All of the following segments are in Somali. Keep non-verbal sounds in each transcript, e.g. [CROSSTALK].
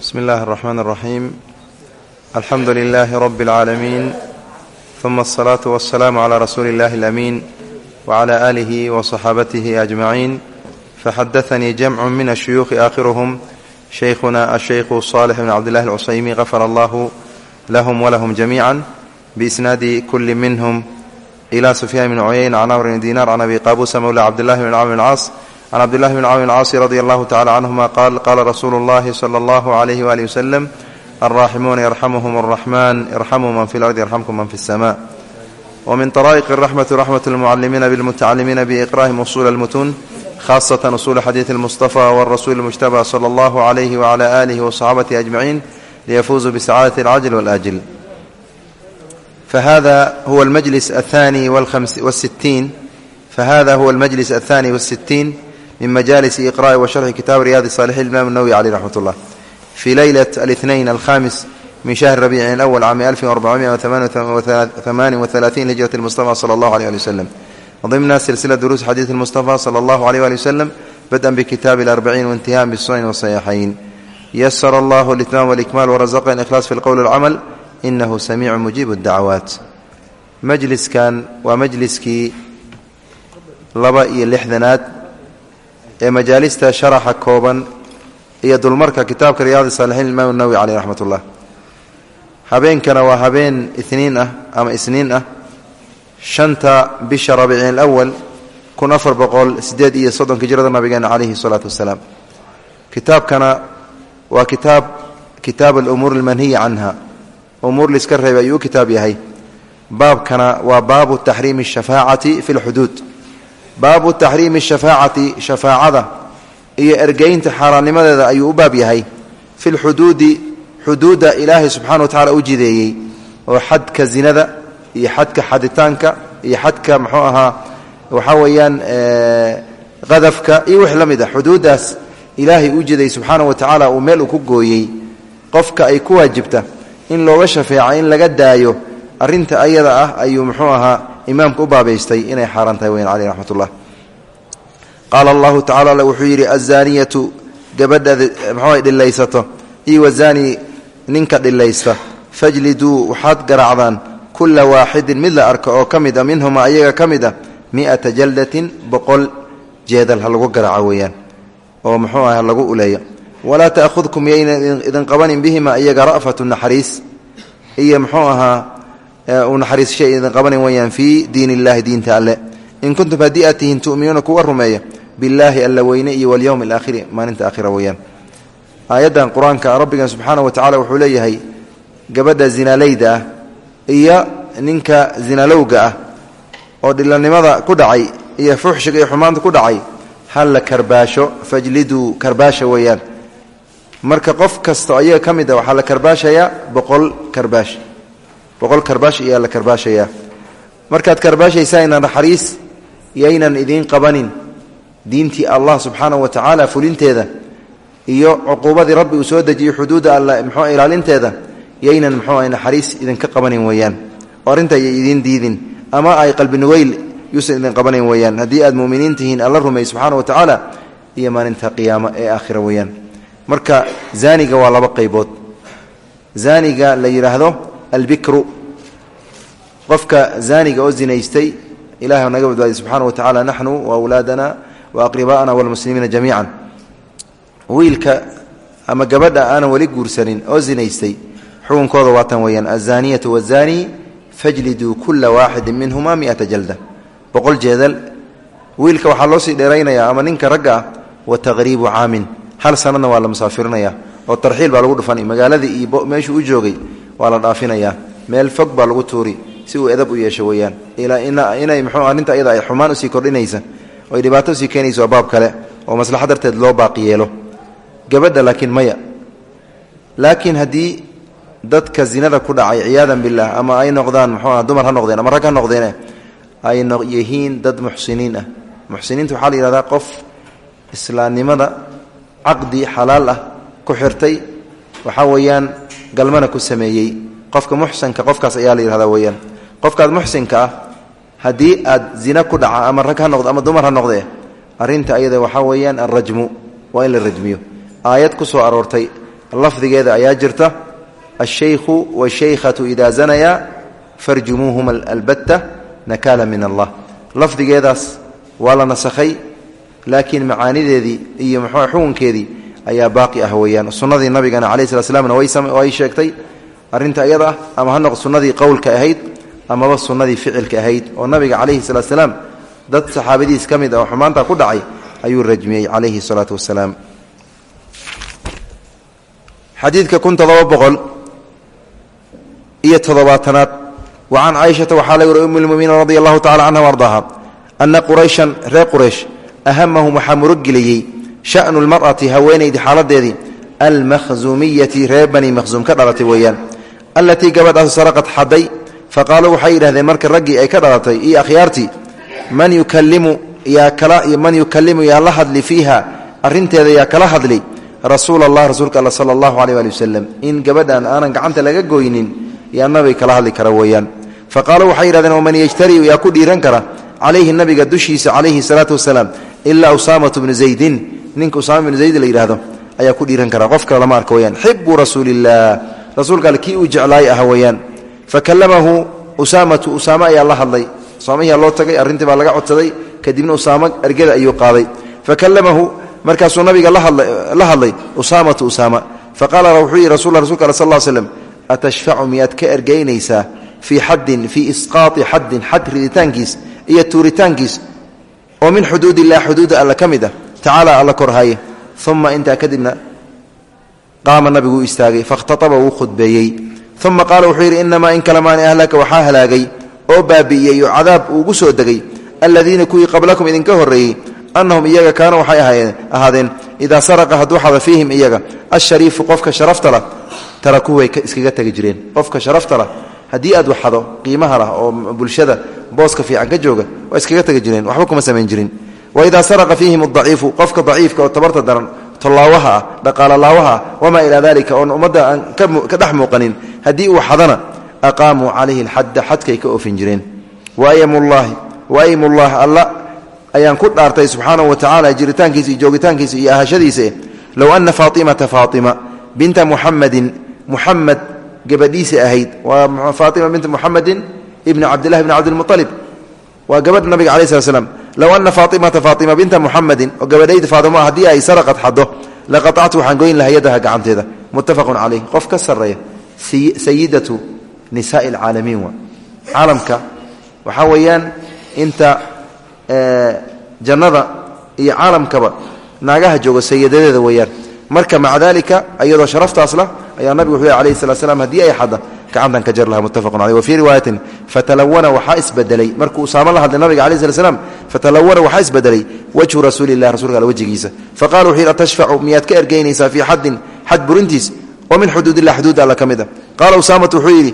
بسم الله الرحمن الرحيم الحمد لله رب العالمين ثم الصلاة والسلام على رسول الله الأمين وعلى آله وصحابته أجمعين فحدثني جمع من الشيوخ آخرهم شيخنا الشيخ صالح بن عبد الله العصيمي غفر الله لهم ولهم جميعا بإسناد كل منهم إلى سفيان بن عيين عن عمرو بن دينار عن أبي قابوس مولى عبد الله بن عمرو بن العاص can cabdillahi bn camr caasi radi allahu tacala canhuma qaal qaala rasuulu llahi sala allahu alayhi waali waslem alraaximuuna yarxamuhum araxman irxamuu man fi lardi yarxamkum man fi اsama wmin طaraa'iq raxmati raxmat lmucalimiina bilmutacalimiina biiqra'ihim usuula almutuun khasatan usuula xadiidi اlmustafa wاrasuuli اlmujtaba sala allahu alayhi wcala alihi waصaxaabatihi ajmaciin liyafuuzuu bisacaadati alcajl wاlaajil fahada huwa almajlis athani wsittiin fahada huwa almajlis athani wاsittiin min majalis iqra'i wa sharxi kitaab riyaadi saalixiin imam nawwi caleyh raxmat ullah fii leylat alihnayn alkhamis min shahri rabiici alawal caami alfin arbacumiya amaani wahalaatiin hijrati mustafa sala allahu aleyh ali waslem ضمن سلسلة دروس حديث المصطفى صلى الله عليه وآله وسلم بدءا بكتاب الأربعين وانتهاء بالسنن والصحيحين يسر الله الإتمام والإكمال ورزقنا الإخلاص في القول والعمل إنه سميع مجيب الدعوات مجلس كان ومجلسكي لبا iyo lixdanaad ee majaalista sharaxa kooban iyo dulmarka kitaabka riyaadi saalixiin imaam nawowi caleyh raxmat ullah habeenkana waa habeen iniin ah ama isniin ah. Shanta bisha rabiicin alawal kun afar boqol sideed iyo soddonka hijrada nabigeena caleyhi salaatu wasalaam. Kitaabkana waa kitaab kitaab alumuur almanhiya canha. Umuur liska reebay ayuu u kitaab yahay. Baabkana waa baabu taxriimi ashafaacati fi lxuduud baabu taxriimi shafaacati shafaacada iyo ergeynta xaaraannimadeeda ayuu u baab yahay. Fi lxuduudi xuduudda ilaahay subxana wa tacala u jideeyey oo xadka zinada iyo xadka xaditaanka iyo xadka muxuu ahaa waxaa weeyaan qadafka iyo wix la mid ah xuduuddaas ilaahay u jideeyey subxaana wa tacaala uu meel uu ku gooyey. Qofka ay ku waajibta in looga shafeeca in laga daayo arinta ayada ah ayuu muxuu ahaa imaamka u baabaystay inay xaaraan weyn caleyh raxmat ullah qaala allahu tacala alle wuxuu yidhi azaaniyatu gabadha mxuu dhilaysato iyo wazaani ninka dhilaysta fajliduu waxaad garaacdaan kulla waaxidin mid la arko oo ka mid a minhuma ayaga ka mid a mi'ata jaldatin boqol jeedal ha lagu garaaco weeyaan oo muxuu aha lagu uleeyo. Walaa ta'khudkum yayna idin qabanin bihima iyaga ra'fatu naxariis. Iyo muxuu ahaa uu naxariissha idin qabanin wayaan fii diin illahi diinta alle. In kuntum haddii aad tihiin tu'minuuna kuwa rumeeya billaahi alla weyne iyo walyowmi alaakhiri maalinta aakhira weeyaan. Aayaddan qur'aanka rabbigan subxaana wa tacala wuxuu leeyahay gabadha zinaalayda ah iyo ninka zinalowga ah oo dhilanimada ku dhacay iyo fuxshiga iyo xumaanta ku dhacay hal la karbaasho fajliduu karbaasha weeyaan. Marka qof kasta ayaga ka mid a waxaa la karbaashayaa boqol karbaash boqol karbaash ayaa la karbaashayaa. Markaad karbaashaysaayna naxariis yaynan idiin qabanin diintii allah subxaanahu wa tacaala fulinteeda iyo cuquubadii rabbi uu soo dejiyey xuduudda alla mxuu ilaalinteeda yaynan mxuu ah naxariis idinka qabanin weeyaan. Oo arrinta ay idiin diidin ama ay qalbinugeyl yuusan idin qabanin weeyaan. Haddii aad muminiin tihiin alla rumey subxaana wa tacaala iyo maalinta qiyaamo ee aakhira weeyaan. Marka zaaniga waa laba qaybood. Zaaniga la yidhaahdo albikru. Qofka zaaniga oo zinaystay ilahay naga badbaadiy subxaana wa tacala naxnu wa awlaadana wa aqribaa'ana walmuslimiina jamiican. Wiilka ama gabadha aanan weli guursanin oo zinaystay xukunkooda waatan weeyaan azaaniyatu wazaani fajliduu kula waaxidin minhuma miata jalda. Boqol jeedal. Wiilka waxaa loo sii dheeraynayaa ama ninka ragga ah wa taqriibu caamin. Hal meeshuu u joogay waa la dhaafinayaa meel fog baa lagu tuuri si uu edab u yeesho weeyaan. Inay mxuu arrinta ayada ay xumaan u sii kordhinaysa. Oo ay dhibaato u sii keenaysa waa kale oo maslaxa darteed loo baaqi yeelo. Gabadha laakiin maya. Laakiin haddii dadka zinada ku dhacay ciyaadan bilah ama ay noqdaan mxuuah dumar ha noqdeen ama rag ha noqdeene ay yihiin dad muxsiniin ah. Muxsiniinta waxaa la yihahdaa qof islaamnimada caqdi xalaal ah ku xirtay. Waxaa weeyaan galmana ku sameeyey. Qofka muxsanka qofkaas ayaa la yihahdaa weeyaan. Qofkaad muxsinka ah haddii aad zina ku dhaca ama rag ha noqdo ama dumar ha noqdee arrinta ayada waxaa weeyaan alrajmu waa in la rajmiyo. Aayad ku soo aroortay lafdigeeda ayaa jirta ashaykhu washaykhatu idaa zanaya farjumuuhuma albatta nakaala min allah. Lafdigeedaas waa la nasakhay laakiin macaanideedii iyo mxuu xukunkeedii ayaa baaqi ah weeyaan. Sunnadii nabigana calayi slat slamna way sheegtay arrinta iyada ama ha noq sunnadii qowlka ahayd amaba sunnadii ficilka ahayd oo nabiga calayhi salaat slaam dad saxaabadiis ka mid ah oo xumaanta ku dhacay ayuu rajmiyey calayhi salaatu wasalaam. Xadiidka kun todoba boqol iyo toddobaatanaad wa can caaishata waxaa laga wari umm lmuminiin radi allahu tacala canha ardaaha ana qurayshan reer quraysh ahamahum shanu lmar'ati haweenaydii xaaladeedii almakhzumiyati reer bani makhzuum ka dhalatay weeyaan. Allatii gabadhaas saraqad xaday faqaaluu waxay yidhahdeen marka raggii ay ka dhalatay iyo akhyaartii man yukalimu yaa la hadli fiiha arrinteeda yaa kala hadli rasuul allah rasuulka alla sala allahu aleyh ali wasalam in gabadhan aanan gacanta laga goynin yaa nabig kala hadli kara weeyaan. Faqaaluu waxay yidhahdeen waman yajtariu yaa ku dhiiran kara calayhi nabiga dushiisa calayhi salaatu wasalaam ilaa usaamatu bnu zaydin ninka usaama bnu zayd la yidhaahdo ayaa ku dhiiran kara qof kale lama arka weyaan. Xibu rasuulillaah rasuulka alle kii uu jeclaay ah weeyaan fakalamahu usaamatu usaame ayaa la hadlay. Usaamahiyaa loo tagay arrintii baa laga codsaday. Kadibna usaamo ergada ayuu qaaday. Fakalamahu markaasuu nabiga la hadlay usaamatu usaama. Faqaala wuxuu yihi rasul rasulka al sal slm atashfacu miyaad ka ergaynaysaa fii xaddin fii isqaati xaddin xad riditaankiis iyo tuuritaankiis oo min xuduud illah xuduudda alle ka mid ah tacaala alla korhaye uma intaa kadibna qaama nabiguu istaagay fakhtaaba wuu khudbeeyey. Uma qaala wuxuu yidhi inamaa in kalamaani ahlaka waxaa halaagay oo baabi'iyey oo cadaab uugu soo degay aladiina kuwii qablakum idinka horreeyey annahum iyaga kaanuu waxay ahaadeen idaa saraqa hadduu xado fiihim iyaga ashariifu qofka sharafta lah tarakuu way iskaga tegi jireen. Qofka sharafta lah haddii aad waxado qiimaha lah oo bulshada booska fiican ka jooga waa iskaga tegi jireen waxba kuma samayn jirin waidaa saraqa fiihim adaciifu qofka daciifka oo tabarta daran tolaawaha ah dhaqaalalaawaha ah wamaa ilaa dalika oon ummadda aan ka dhex muuqanin haddii uu xadana aqaamuu calayhi alxadda xadkay ka oofin jireen waaymullaahi waaymullaah alla ayaan ku dhaartay subxaanahu wa tacala jiritaankiisa iyo joogitaankiisa iyo ahashadiisa low ana faatimata faatima binta muxamadin muxamed gabadhiisa ahayd waa faatima binta muxamedin ibni cabdillahi bni cabdilmualib waa slam low ana faatimata faatima binta muxamedin oo gabadhayda faatimo haddii ay saraqad xaddo laqatactu waxaan goyn laha yadaha gacanteeda muttafaqun caleyh qof ka sarreeya sayidatu nisaai alcaalamiin wa caalamka waxaa weeyaan inta jannada iyo caalamkaba naagaha jooga sayadadeeda weeyaan marka maca dalika iyadoo sharaftaas lah ayaa nabigu wuxuu yh alayh haddii ay xadda gacantan ka jar laha muttafaqun caleyh wa fii riwaayatin fatalawana waxaa isbedelay markuu usaamo la hadlay nabiga alayh slat slam fatalawana waxaa isbedelay wajhu rasuuli lah rasulka alle wejigiisa faqala wuxuu yidhi atashfacu miyaad ka ergaynaysaa fii xaddin xad burintiis oo min xuduud illah xuduud alla ka mid a qaala usaamatu wuxuu yidhi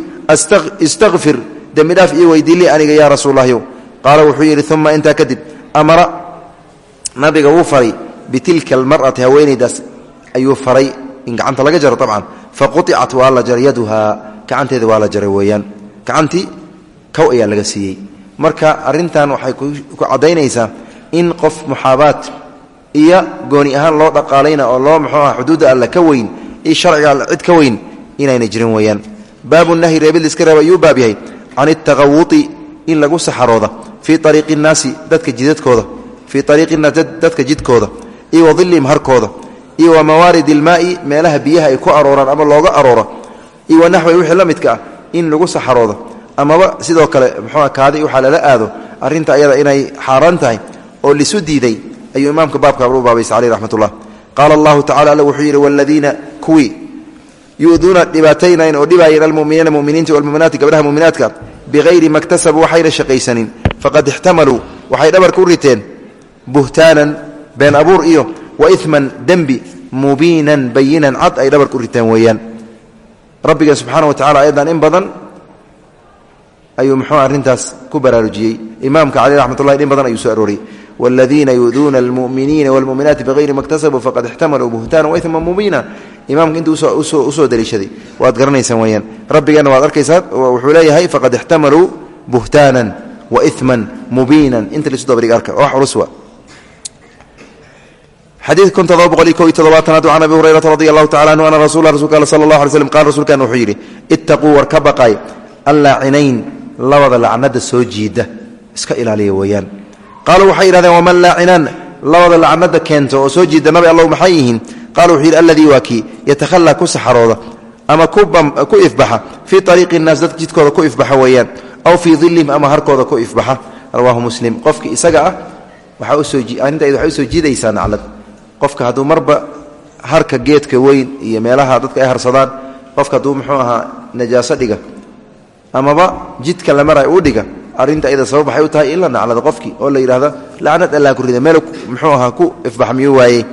istakfir dembi dhaaf io weydiilii aniga yaa rasuullahyow qaala wuxuu yidhi uma intaa kadib amara nabiga wuu faray bitilka almar'ati haweenaydaas ayuu faray in gacanta laga jaro abcan faquicat waa la jaray yaduhaa gacanteeda waa la jaray weeyaan. Gacantii kow ayaa laga siiyey. Marka arintan waxay ku caddaynaysaa in qof muxaabaad iyo gooni ahaan loo dhaqaalayna oo loo muxuu ah xuduudda alla ka weyn iyo sharciga alla cid ka weyn inayna jirin weeyaan. Baabu nahyi reebid iska reeba ayuu baab yahay. Can itaqawuti in lagu saxarooda fii ariiqi nnaasi dadka jidadkooda fii ariiqi naas dadka jidkooda iyo wa harkooda iyo wa mawaarid ilmaa'i meelaha biyaha ay ku arooraan ama looga arooro iyo wa naxwi wixii la midka ah in lagu saxaroodo. Amaba sidoo kale muxuua kaadi waxaa lala aado arrinta ayada inay xaaraan tahay oo lisu diiday ayuu imaamka baabka u baabaysa caleyh raxmat ullah qaala allahu tacala alla wuxuu yidhi waladiina kuwii yu'duuna dhibaataynayn oo dhibaayeen almuminiina muminiinta walmuminaati gabdhaha muminaadka bihayri ma ktasabuu waxayna shaqaysanin. Faqad ixtamaluu waxay dhabarka u riteen buhtaanan been abuur iyo wa iman dembi mubiinan bayinan cad ay dhabarka riteen weeyaan rabbiga subxaana wa tacala ayadan in badan ayuu muxuu arrintaas ku baraarujiyey imaamka caleh raxmatullahi in badan ayuu soo arooriyey wاladiina yuduuna اlmuminiina wاlmuminaati bغayri ma اktasabuu faqad ixtamaluu buhtaana waima mubiina imaamka intuu usoo daliishaday waad garanaysaan weyaan rabbigeenna waad arkaysaa wuxuu leeyahay faqad ixtamaluu buhtaanan waإiman mubiinan inta lisu dabadhig arka wax culus wa xadiid kun todoba boqol iyo ko iyo todobaatanaad can abi hurayrata radi allahu tacala anhu ana rasul rasulka al sala allah alay slm qala rsulkan wuxuu yidhi ittaquu war ka baqay allaacinayn labada lacnada soo jiida iska ilaaliya weeyaan qaaluu waxay yidhahdeen waman laacinaan labada lacnada keento oo soo jiida nabi allow maxay yihiin qala wuxuu yidhi alladii waa kii yatakhalaa ku saxarooda ama ku ifbaxa fii ariiqi innaas dadka jidkooda ku ifbaxa weeyaan aw fii dilihim ama harkooda ku ifbaxa rawaahu muslim qofki isaga ah waxay u soo jiidaysaa naclad qofka hadduu marba harka geedka weyn iyo meelaha dadka ay harsadaan qofka hadduu muxuu ahaa najaaso dhiga amaba jidka la maray uu dhiga arrinta ayada sabab waxay u tahay in la naclado qofkii oo la yidhahda lacnad allah ku rida meel muxuu ahaa ku ifbax miyuu waayey?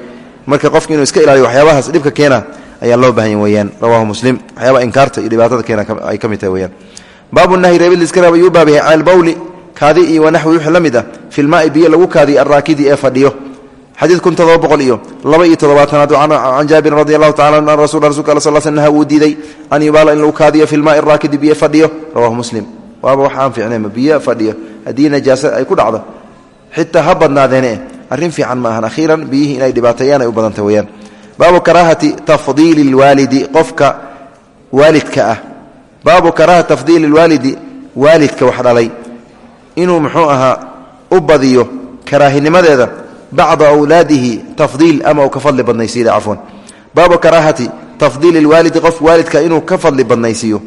Marka qofki inuu iska ilaaliyo waxyaabahaas dhibka keena ayaa loo bahanya weyaan rawahu muslim. Waxyaaba inkaarta iyo dhibaatada keena ay ka mid tahay weyaan baabu nahyi reebid liska reeba yuu baabahay cala albawli kaadi iyo wixii la mid ah fi lmaai biyo lagu kaadiyo arraakidi ee fadhiyo xadiid kun todoba boqol iyo laba iyo toddobaatanaad can jaabirin radi allahu tacala an rasul rasulka al sal sl naha wuu diiday an yubaala in lagu kaadiyo fi lmaai araakidi biyo fadhiyo rawahu muslim. Waaba wax aan fiicnayma biyo fadhiyo. Haddii najaasa ay ku dhacdo xitaa ha badnaadeene arrin fiican ma ahan. Akhiiran biyihii inay dhibaateeyaan ay u badanta weyaan baabu karaahati tafdiili lwaalidi qofka waalidka ah. Baabu karaahati tafdiili lwaalidi waalidka wax dhalay. Inuu muxuu ahaa bacda awlaadihi tafdiil ama uu ka fadli badnaysiiyo cafwan baabu karaahati tafdiili lwaalidi qof waalidka inuu ka fadli badnaysiiyo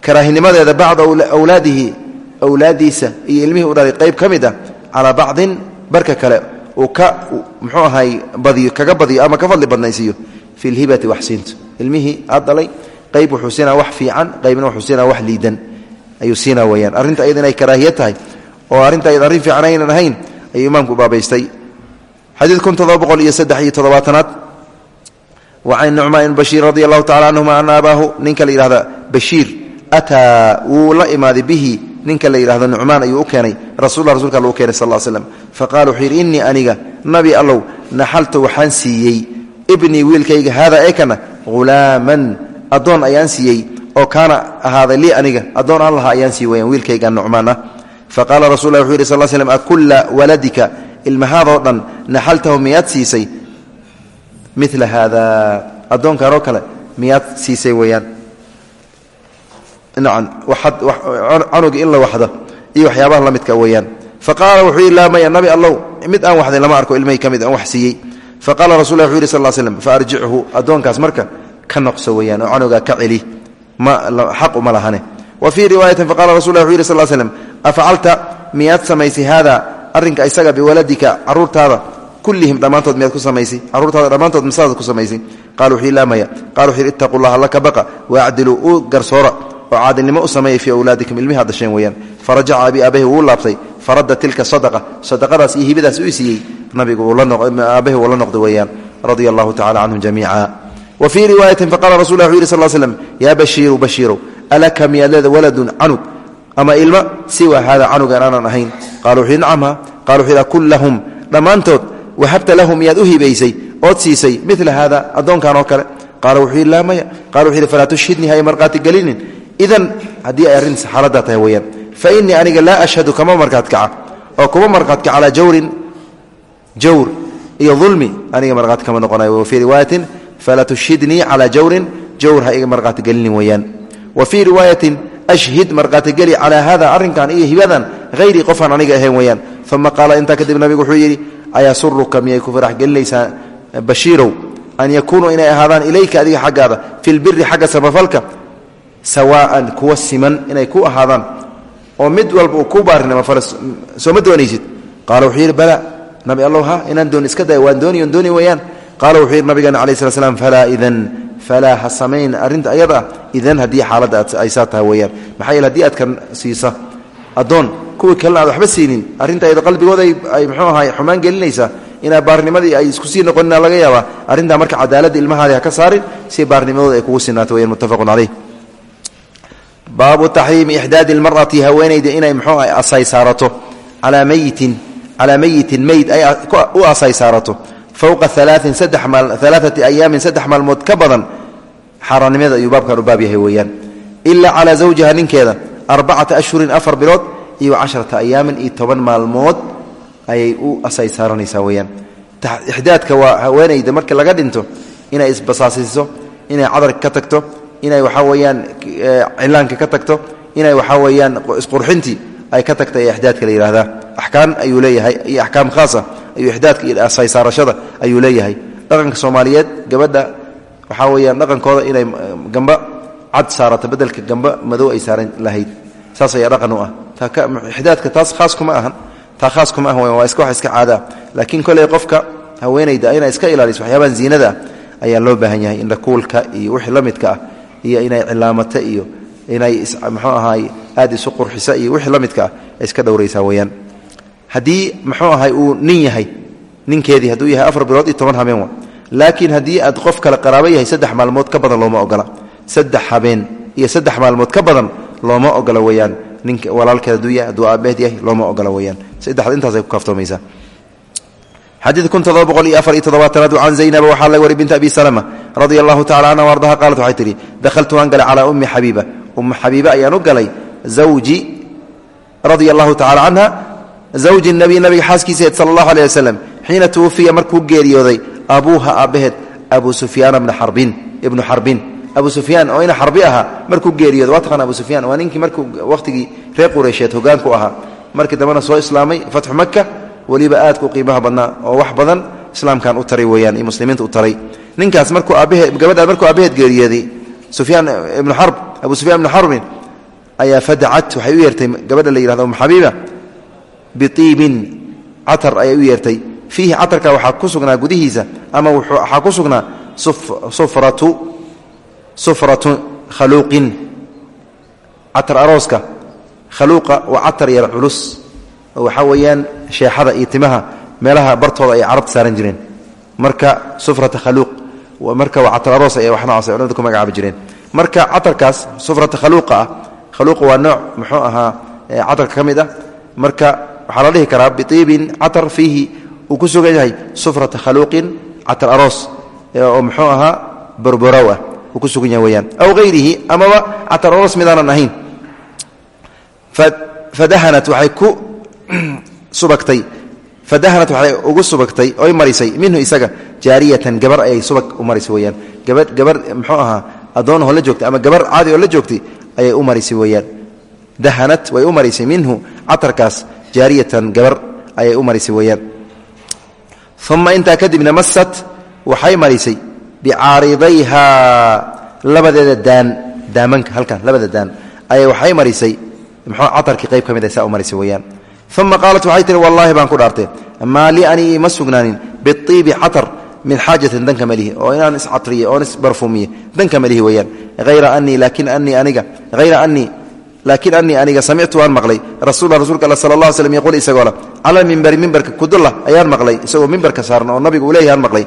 karaahinimadeeda bacda awlaadihi awlaadiisa iyo ilmihii u dhalay qayb ka mid ah calaa bacdin barka kale uu ka muxuu ahay badiyo kaga badiyo ama ka fadli badnaysiiyo fi lhibati waxsiinta ilmihii aad dhalay qayb wuxuu siinaa wax fiican qaybna wuxuu siinaa wax liidan ayuu siinaa weyaan arrinta ayada inay xadiid kun todoba boqol iyo saddex iyo toddobaatanaad. Wa can nucmaan ibn bashiir radi allahu tacala canhuma ana abaahu ninka la yidhahda bashiir ataa wuu la imaaday bihi ninka la yidhahdo nucmaan ayuu u keenay rasul rasulka all u keenay sal slam faqala wuxuu yidhi innii aniga nabi allow naxaltu waxaan siiyey ibnii wiilkayga haada eekana hulaaman addoon ayaan siiyey oo kaana ahaaday lii aniga addoon aan lahaa ayaan sii weyaan slm ilmahaadoo dhan naxaltahu miyaad siisay? Mila haada addoonkanoo kale miyaad siisay weyaan canugi in la waxdo iyo waxyaabaha la midka faqaala wuxuu yidhi laa nabi allow mid aan waxday lama arko ilmahii ka mid aan wax siiyey. Faqala rasul lah wuxu sal slm faarjichu addoonkaas marka ka noqso weyaan oo canugaa ka celi. Xaqu ma lahane. Wa fii riwaayatin faqala rasul lah wuxu sal slm afacalta miyaad samaysay haada arrinka isaga biwaladika caruurtaada kullihim dhammaantood miyaad ku samaysay caruurtaada dhammaantood masaada ku samaysay qala wuxuu yidhi laa maya qala wuxu yidhi ittaqu llaha alla ka baqa waacdiluu u garsoora oo caadilnimo u sameeya fii awlaadikum ilmihi ad dhasheen weyaan farajaca abi aabahi wuu laabtay faradda tilka sadaqa sadaqadaas iyo hibadaas uu siiyey nabigu aabahi uu la noqday weyaan radia allahu tacala canhum jamiica. Wa fii riwaayatin faqala rasul lah wuxu yidhi sal slm yaa bashiiru bashiirow alaka miyaad ama ilma siwa haada canugan aanan ahayn. Qala wuxuu yidhi nacamha qala wuxu yidhi kullahum. Dhammaantood wahabta lahum miyaad u hibaysay ood siisay mila haada addoonkan oo kale. Qaala wuxuu yidhi laa maya. Qala wuxu yidhi falaa tushhidnii hay markhaati gelinin idan haddii ay arrin xaaladdaa tahay weyaan fa innii aniga laa ashhadu kama markhaat kaca oo kuma markhaat kaca calaa jawrin jawr iyo dulmi aniga markhaati kama noqonayo wa fii riwaayatin falaa tushhidnii calaa jawrin jawr ha iga markhaati gelinin weeyaan. Wa fii riwaayatin ashhid markhaatigeli calaa hada arrinkan iyo hibadan hayrii qofaan aniga ahayn weyaan uma qaala intaa kadib nabigu wuxuu yidhi ayasuruka miyay ku farax gelinaysaa bashiirow an yakuunuu inay ahaadaan ilayka adiga xaggaada fi lbiri xagga samafalka sawaa'an kuwa siman inay ku ahaadaan oo mid walba uu ku baarinimo faras soo ma doonaysid qaala wuxuu yidhi bala nabi allow ha inaan dooni iska daya waan dooniyon dooni weeyaan qaala wuxuu yidhi nabigeena alayh slat slam falaa idan falaa ha samayn. Arrinta ayada idan haddii xaaladda ay saa tahay weeyaan. Maxaa yeele haddii aad kan siisa addoon kuwii kalena aad waxba siinin arrinta ayada qalbigooda ay muxuu ahay xumaan gelinaysaa inaa baarnimadii ay isku sii noqonina laga yaabaa arrintaa marka cadaaladda ilmahaadi ha ka saarin si baarnimadooda ay kugu sinaato weyaan muttafaqun caleyh baabu taxriimi ixdaadi lmar'ati haweenayda inay muxuu ah asay saarato calaa meyitin calaa meyitin meyd ay u asay saarato fowqa alaaati ayaamin saddex maalmood ka badan xaaraannimada ayuu baabkan u baab yahay weeyaan. Ilaa calaa zawjiha ninkeeda arbacata ashhurin afar bilood iyo casharata ayaamin iyo toban maalmood ayay u asay saaranaysaa weyaan ixdaadka waa haweenayda marka laga dhinto inay isbasaasiso inay cadarka ka tagto inay waxaa weeyaan cilaanka ka tagto inay waxaa weeyaan isqurxintii ay ka tagta ee ixdaadka la yidhahdaa axkaam ayuu leeyahay iyo axkaam khaasa ayuu ixdaadka iyo saysaarashada ayuu leeyahay. Dhaqanka soomaaliyeed gabadha waxaa weeyaan dhaqankooda inay gamba cad saarato bedelka gamba madow ay saaran lahayd. Saas ayaa dhaqan u ah. Ixdaadka taas khaas kuma ahan. Taa khaas kuma ah waa iska wax iska laakiin koley qofka haweenayda inay iska ilaaliso waxyaabahan ziinada ayaa loo baahan yahay indhakuulka iyo wixii la ah iyo inay cilaamata iyo inay mxuu ahaay aad isu qurxisa iyo wixii la ah iska dhowraysaa weyaan haddii muxuu ahay uu nin yahay ninkeedii hadduu yahay afar bilood iyo toban habeen wa. Laakiin haddii aad qof kale qaraabo yahay saddex maalmood ka badan looma ogola saddex habeen iyo saddex maalmood ka badan looma ogola weyaan ninka walaalkeed hadduu yahay hadduu aabeed yahay looma ogola weyaan saddexda intaasay ku kaaftoomaysaa xadiid kun todoba boqol iyo afar iyo toddobaatanaad can zaynaba waxaa laga wari binta abi salama radia allahu tacala canha ardaha qaalat waxay tihi dakhaltu waan galay calaa ummi xabiiba ummu xabiiba ayaan u galay zawji radia allahu tacala canha zawji nabiy nabiga xaaskiisaed sala allahu aleh wasalam xiina tuwafiya markuu geeriyooday abuuha aabbaheed abu sufyaana ibnu xarbin abu sufyaan oo ina xarbi ahaa markuu geeriyooda waa taqana abu sufyaan? Waa ninkii markuu wakhtigii reer qureysheed hogaanku ahaa. Markii dambena soo islaamay fatxu maka weliba aadku qiimaha badnaa oo wax badan islaamkan u taray weyaan iyo muslimiinta u taray. Ninkaas markuu aabbaheed gabadhaan markuu aabbaheed geeriyooday sufyaan ibnu xarb abu sufyaan ibnu xarbin ayaa fadacat waxay u yeertay gabadha la yihahdo umu xabiiba fiihi catarka waxaa ku sugnaa gudihiisa ama waxaa ku sugnaa sufratu khaluuqin. Catar arooska khaluuqa waa catar yar culus oo waxaa weeyaan sheexada iyo timaha meelaha bartooda ay carabta saaran jireen. Marka sufrata khaluuq marka waa catar aroos ay wax noocaas culimadu ku magacaabi jireen. Marka catarkaas sufrata khaluuqa ah. La dhihi karaa biiibin catar fiihi uu ku sugan yahay sufrata khaluuqin catar aroos oo muxuu ahaa borborow ah uu ku sugan yahay weyaan aw hayrihi amaba catar aroos midaanan ahayn. Fadahanat waxay ku [CLEARS THROAT] subagtay. Fadahanat waxay ugu subagtay oy marisay. Minhu isaga jaariyatan gabar ayay subag u marisay weyaan gaba gabar muxuu ahaa addoonahoo la joogtay ama gabar caadi oo la joogtay ayay u marisay weyaan dahanat way u minhu catarkaas jaariyatan gabar ayay u marisay weyaan uma intaa kadibna masat waxay marisay bicaaridayhaa labadeeda daan daamanka halkan labada daan ayay waxay marisay muxuu catarkii qayb ka mid saa u marisay weyaan uma qaalat waxay tihi wallaahi baan ku dhaartay maa lii ani ima sugnaanin biiibi catar min xaajatin danka malihi oo inaan iscatriye oon isbarfuumiye danka malihi weyaan ayra anii laakin anii laakiin anii aniga samictu waan maqlay. Rasuula rasuulka all sala allah alay slm yaquul isagoo mimbarka kudulla ayaan maqlay isagoo mimbarka saaran oo nabigu uu leeyahaan maqlay.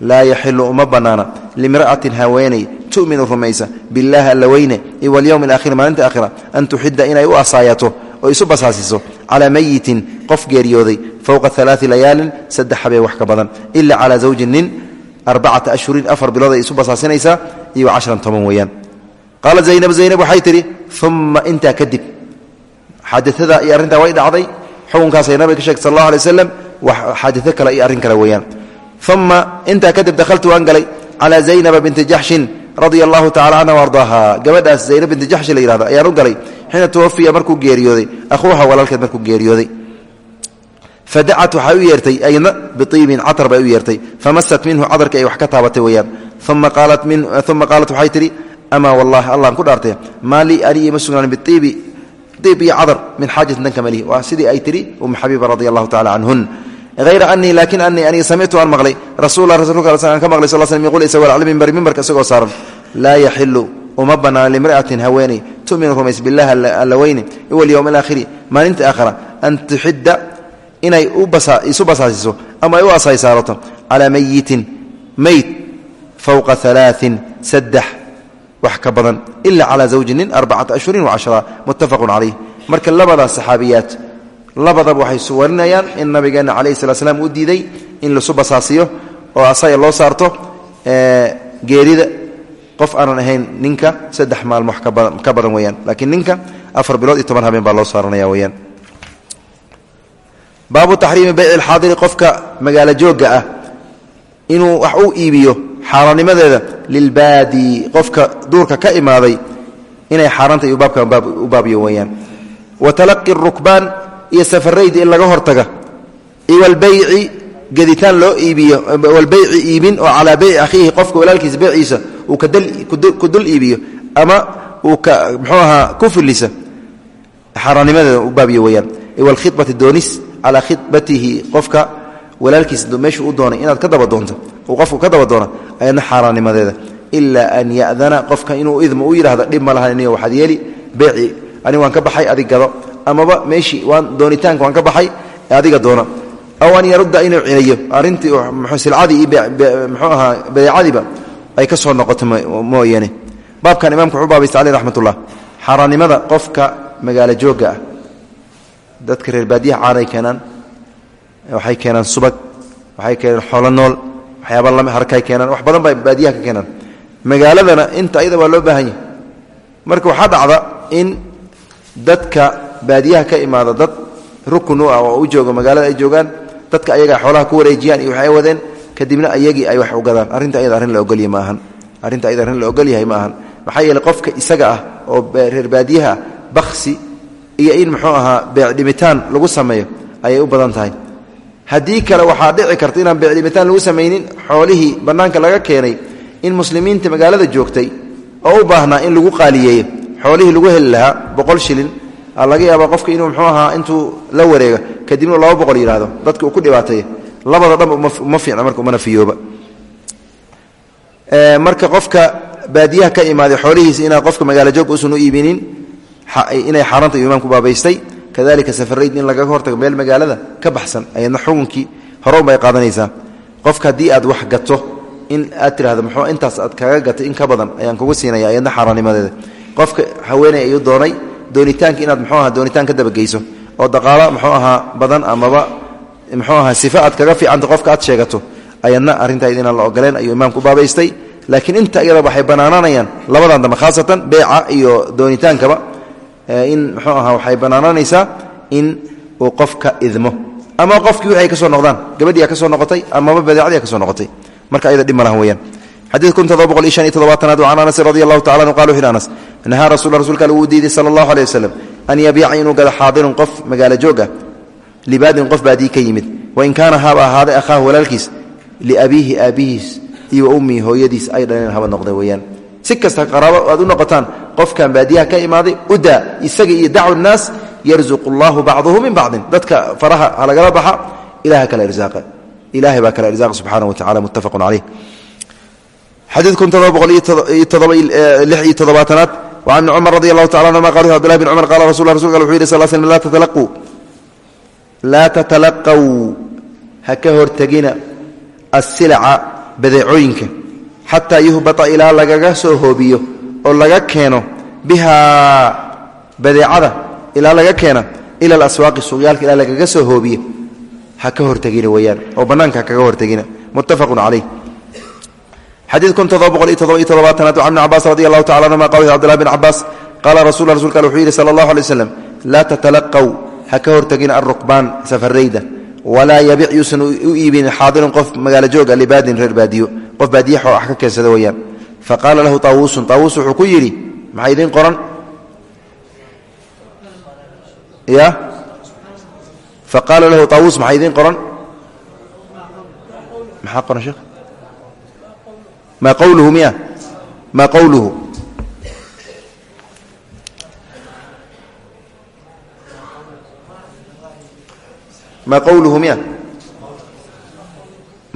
Laa yaxilu uma bannaana limra'atin haweeney tu'minu rumaysa billaahi alla weyne iyo walyowmi alaakhir maalinta aakhira an tuxidda inay u asaayato oo isu basaasiso calaa mayitin qof geeriyooday fowqa alaai layaalin saddex habeen wax ka badan ila calaa zawjin nin afar bilood isu basaasinaysaa iyo cashran toban weeyaan. Qaala zaynab zaynab waxay uma intaa kadib. Xaadiada iyo arrintaa way dhacday. Xukunkaasay nabiga ka sheegtay sal allah alay waslam xaadio kale iyo arrin kale weeyaan. Uma intaa kadib dakhaltu waan galay calaa zaynaba binti jaxshin radia allahu tacala canha ardaaha gabadhaas zaynab binti jaxshi la yihahdo ayaan u galay xiina tawafiya markuu geeriyooday. Ahuuha walaalkeed markuu geeriyooday. Fadacat waxay u yeertay ayna biiibin catar bay u yeertay. Famasat minhu cadarkii ay wax ka taabatay weyaan uma qaalat waxay tidhi amaa wallahi allaan ku dhaartay maa lii ani ima sugnaan biibi iib iyo cadar min xaajatin danka malihi waa sidii ay tidhi umu xabiiba radi allahu tacala canhun hayra anii laakin anii aniga samictu aan maqlay rasulla rasulka aan ka maqlay sal sl yqul isagoo al mimbari mimbarka isagoo saaran laa yaxilu uma bannaan limra'atin haweeney tu'minu rumays billahi alla weyne walyowm alaakhiri maalinta aakhira an tuxidda inay isu basaasiso ama ay u asay saarato calaa mayitin meyd fowqa alaain saddex wax ka badan ila calaa zawji nin arbacata ashhurin wacashra muttafaqun calayh. Marka labadaas saxaabiyaat labadaba waxay suwarinayaan in nabigeenna calayhi salat slam u diiday in lasu basaasiyo oo asaga loo saarto geerida. Qof aanan ahayn ninka saddex maalmo wax ka badan weyaan laakiin ninka afar bilood iyo toban habeen baa loo saaranaya weyaan baabu taxriimi bayci alxaadiri qofka xaaraannimadeeda lilbaadi qofka duurka ka imaaday inay xaaraanta iyo baabkan u baabiyo weyaan wa talaqi rukbaan iyo safaraydi in laga hortaga. Iwalbayci geditaan loo iibiyo walbayci iibin oo calaa beyci akhiihi qofka walaalkiisa beyciisa uu ku dul iibiyo ama uu ka mxuu ahaa ku filisa xaaraannimadeeda u baabiyo weyaan iwalkhibati doonis calaa khibatihi qofka walaalkiisa meeshuu u doonay inaad ka daba doonto uu qofku ka daba doona ayadna xaaraannimadeeda. Ilaa an ya'dana qofka inuu idmo u yidhahdo dhib ma lahan niyo waxaad yeeli. Beeci ani waan ka baxay adig gado. Amaba meeshii waan doonitaanka waan ka baxay adiga doona aw an yarudda inuu celiyo arrintii silcadii iyo mxuu ahaa badeecadiiba ay ka soo noqoto mooyane baabkan imamka wuxuu baabaysta caleh raxmatullah. Xaaraannimada qofka magaalo joogga ah. Dadka reer baadiyaha caanay keenaan waxay keenaan subag waxay waxyaaba lama harkay keenaan wax badan baa baadiyaha ka keenaan. Magaaladana inta ayada waa loo baahan yahay. Marka waxaa dhacda in dadka baadiyaha ka imaada dad rukun u ah oo u joogo magaalada ay joogaan dadka ayagaa xoolaha ku wareejiyaan iyo waxay wadeen kadibna ayagii ay wax u gadaan. Ayada arrin la ogolyahy ma ahan. Arrinta ayada arrin la ogolyahay ma ahan. Maxaa yeeley qofka isaga ah oo reer baadiyaha baksi iyo in muxuu ahaa beecdhimitaan lagu sameeyo ayay u badan tahay haddii kale waxaa dhici karta inaan beecdhimitaan lagu samaynin xoolihii bannaanka laga keenay in muslimiinta magaalada joogtay oo u baahnaa in lagu qaaliyeeyo. Xoolihii lagu heli lahaa boqol shilin. Laga yaaba qofka inuu mxuu ahaa intuu la wareego kadibna laba boqol yihahdo dadka uu ku dhibaateeya labada dhanba uma fiicna marka umana fiyooba. Marka qofka baadiyaha ka imaaday xoolihiisa inaan qofka magaalo joog usan u iibinin inay xaaraanta iyo imaamku baabaystay kadalika safarayd in lagaga hortago meel magaalada ka baxsan ayadna xukunkii hore unbay qaadanaysaa. Qofka haddii aad wax gato in aad tirahdo mxuu intaas aad kaga gatay in ka badan ayaan kugu siinaya ayadna xaaraannimadeeda. Qofka haweeney ayuu doonay doonitaanka inaad mxuu aha doonitaan ka dabageyso oo daqaalo muxuu ahaa badan amaba muxuu ahaa sifa aad kaga fiicanta qofka aad sheegato ayadna arrintayd inaan la ogoleen ayuu imaamku baabaystay. Laakiin inta iyada waxay banaananayaan labadan dambe khaasatan beeca iyo doonitaankaba in muxuu ahaa waxay banaananaysaa in uu qofka idmo. Ama qofkii wixi ka soo noqdaan. Gabadhiia ka soo noqotay amaba badeecadii ka soo noqotay. Marka ayada dhib ma lahan weyaan xadii kun todoba boqol iyo shan iyo todobaatanaad can anas radi allahu tacala anu qala wuxu yhi anas nahaa rasul rasulka alle wuu diiday sala allahu aleh waslem an yabiica inuu gado xaadirun qof magaalo joog ah libaadin qof baadii ka yimid. Wain kaana haba ahaaday akhaahu walaalkiis liabiihi aabihiis iyo ummihi hooyadiis ay dhaleen haba noqda weyaan si kasta qaraabo aad u noqotaan qofkan baadiyaha ka imaaday udaa isaga iyo dacw naas yarzuqu allahu bacduhu min bacdin dadka faraha halagala baxa ilaha kala irsaaqa ilahay baa kala irsaaqa subxaana wa tacala muttafaqun caleyh xadiid kun todoba boqol iyo todoba lix iyo toddobaatanaad وعن بن cمر رضي الله تعالى عنهma qال عبد الله بن cمر qال رsul رsulka وxu yhi صل sلم laa تتلaqw ha ka hortegina الsilca badeecooyinka xataa yuhbaطa ilaa lagaga soo hoobiyo oo laga keeno bihaa badeecada ilaa laga keena ila alaswaaqi suuqyaalka ilaa lagaga soo hoobiye ha ka hortegina weyaan oo bannaanka kaga hortegina muttafaqu calayh. Xadii kun todoba boqol ibni cabaas radi allahu tacala anuma qawlid abdullahi bn cabaas qaala rasul rasulka wuxuu yidhi sala allahu alay waslam laa tatalaqow ha ka hortegina alruqbaan safarayda walaa yabic yuusan u iibin xaadirun qof magaalo jooga libaadin reer baadiyo. Qof baadiyaxa wax ka keensada weyaan faqaala lahu taawuusun taawuus wuxuu ku yidhi maxaa idiin qoran? Ya. Faqaala lahu taawuus maxaa idiin qoran? Maxaa qoran sheekh ma qawluhu miya. Ma qawluhu. Ma qawluhu miya.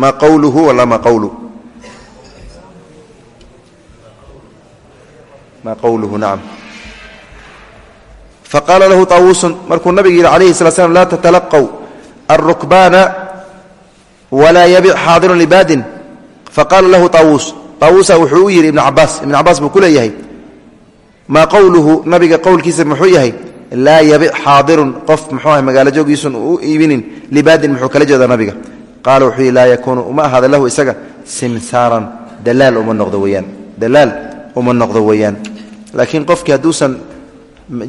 Ma qawluhu wala ma qawlu ma qowluhu nacam. Faqaala lahu aawuusun markuu nabigu yidhi alayhi sala slam laa tatalaqow alrukbaana walaa yabic xaadirun libaadin faqaala lahu aawuus aawuusa wuxuu u yidhi ibnu cabaas ibnu cabaas buu ku leeyahay maa qowluhu nabiga qowlkiisa muxuu yahay? Laa yabic xaadirun qof muxuu ah magaalo joogiisun u iibinin libaadin muxuu kala jeedaa nabiga. Qaala wuxuu yidhi laa yakuunu uma ahaada uma noqdo weeyaan. Laakiin qofkii hadduusan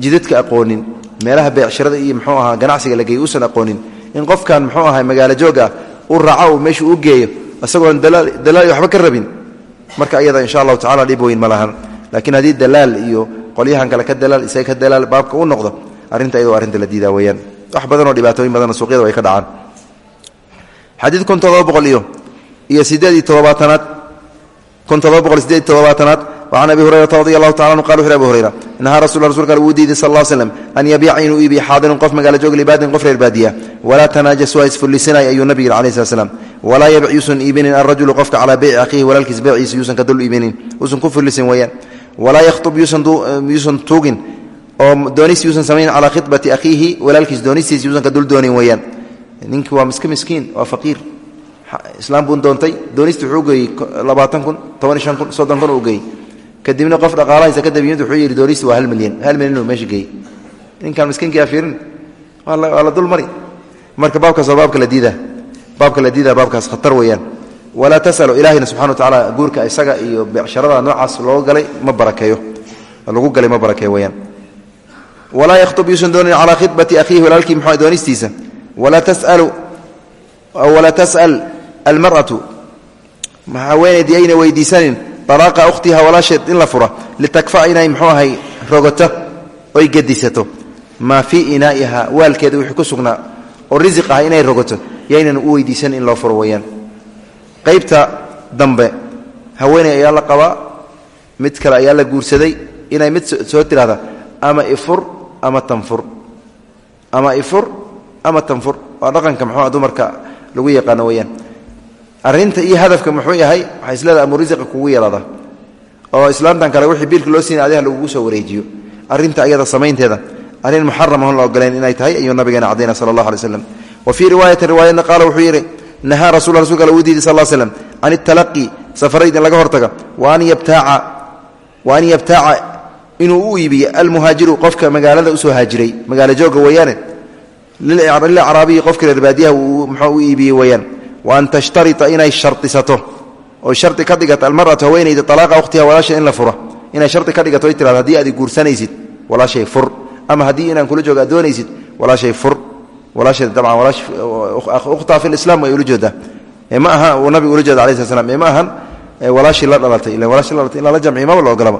jidadka aqoonin meelaha beecshirada iyo muxuu ahaa ganacsiga la geeyey uusan aqoonin in qofkan muxuu ahay magaalo joog ah u raaco uu meeshuu u geeyo isagoon dalaal waxba ka rabin marka ayada insha allahu tacala dhib weyn ma lahan. Laakiin haddii dalaal iyo qolyahan kale ka dalaal isaga ka dalaal baabka u noqdo arrinta iyadoo arrinta la diidaa weeyaan. Wax badanoo dhibaatooyin badanoo suuqyada way ka dhacaan. Xadiid kun todoba boqol iyo iyo sideed iyo todobaatanaad kun todoba boqol sideed iyo todobaatanaad wacan abi hurayrata radi allahu tacala anu qala wuxu abu hurayra nahaa rasul rasulka wuu diiday sal ll slem an yabiica inuu iibiyo xaadirun qof magaalo joog libaadin qof reer baadiya walaa tanaajasu ha isfullisinay ayuu nabi yidhi alayh slat slam walaa yabic yuusan iibinin alrajulu qofka calaa beyci akhiihi walaalkiis beeciisa yuusan ka dul iibinin uusan ku fullisin weeyaan walaa yakhtub yuusan tuugin oo doonisti yuusan samayn calaa khibati akhiihi walaalkiis doonistiisa yuusan ka dul doonin weeyaan ninkii waa miska miskiin waa faqiir islaam buu doontay doonisti wuxuu geeyey labaatan kun toban iyo shan kun soddon kun uu geeyey kadibna qof dhaqaalahaysa kadib yimid wuxuu yidhi doonisti waa hal milyan. Hal milyan inuu meesha geeyey ninkaan miskiinkaa fiirin. Waa la dul marka baabkaas baabka la diidaa. Baabka la diidaa baabkaas khatar weeyaan. Walaa tasalu ilaahayna subxana wa tacaala guurka isaga iyo becsharada noocaas loo galay ma barakeeyo. Lagu galay ma barakeeyo weyaan walaa yakhtub yuusan doonin calaa khibati akhiihi walaalkii muxuu doonistiisa. Walaa tasalu walaa tas'al almar'atu. Haweenaydii ayna weydiisanin alaaqa ukhtiha walaasheed in la fura litakfa inay muxuu ahay rogato oy gedisato. Maa fii inaa'iha waalkeeda wixii ku sugnaa oo risiq ah inay rogato yaynan u weydiisanin in loo furo weyaan qaybta dambe haweeney ayaa la qabaa mid kale ayaa la guursaday inay mid soo tiraahda ama ifur ama tanfur. Ama ifur ama tanfur. Waa dhaqanka muxuua dumarka lagu yaqaano weyaan arrinta iyo hadafka muxuu yahay waxay isleedahay amu risiqa kugu yeelada oo islaamtan kale wixii biilka loo siinay adiha lagugu soo wareejiyo arrinta ayada samaynteeda arrin muxaram ahon la ogoleen inay tahay ayuu nabigeena cadayna sala allah alay slam wa fii riwaayatin riwaayadna qaala wuxuu yidhi nahaa rasul rasulka alle uu diiday sal slm can italaqi safarayd in laga hortaga wa an yabtaaca inuu u iibiyo almuhaajiru qofka magaalada u soo haajiray magaalo jooga weeyaane lilacraabiyi qofka reer baadiyaha uu muxuu u iibiyey weeyaan wa an tashtarita inay shardisato oo shardi ka dhigato almaratu haweenayda alaaqa waqtiha walaasha in la furo inay shardi ka dhigato ay tirado haddii aad guursanaysid walaashay fur ama haddii inaan kula jooga aad doonaysid walaashay fur walaasheeda dabcan ukhtaa fi lislam way ula jeedaa ma aha uu nabigu ula jeeda alai sla slam ma ahan walaashii la dhalatay ila walaashii la dhalatay in lala jamciyo maba la ogolaba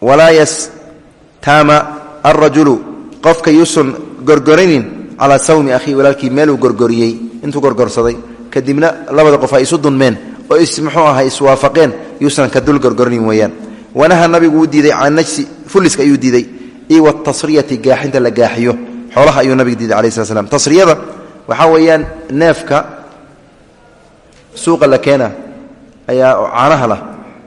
walaa yastaama alrajulu qofka yuusan gorgorinin calaa sawmi akhii walaalkii meeluu gorgoriyey intuu gorgorsaday. Kadibna labada qof ay isu dunmeen oo is muxuu ahay iswaafaqeen yuusan ka dul gorgorinin weeyaan. Wanaha nabigu uu diiday can najsi fulliska ayuu diiday. Iyo watasriyati gaaxinta la gaaxiyo. Xoolaha ayuu nabiga diiday alai slat slam tasriyada waxaa weeyaan neefka suuqa la keena ayaa caanaha lah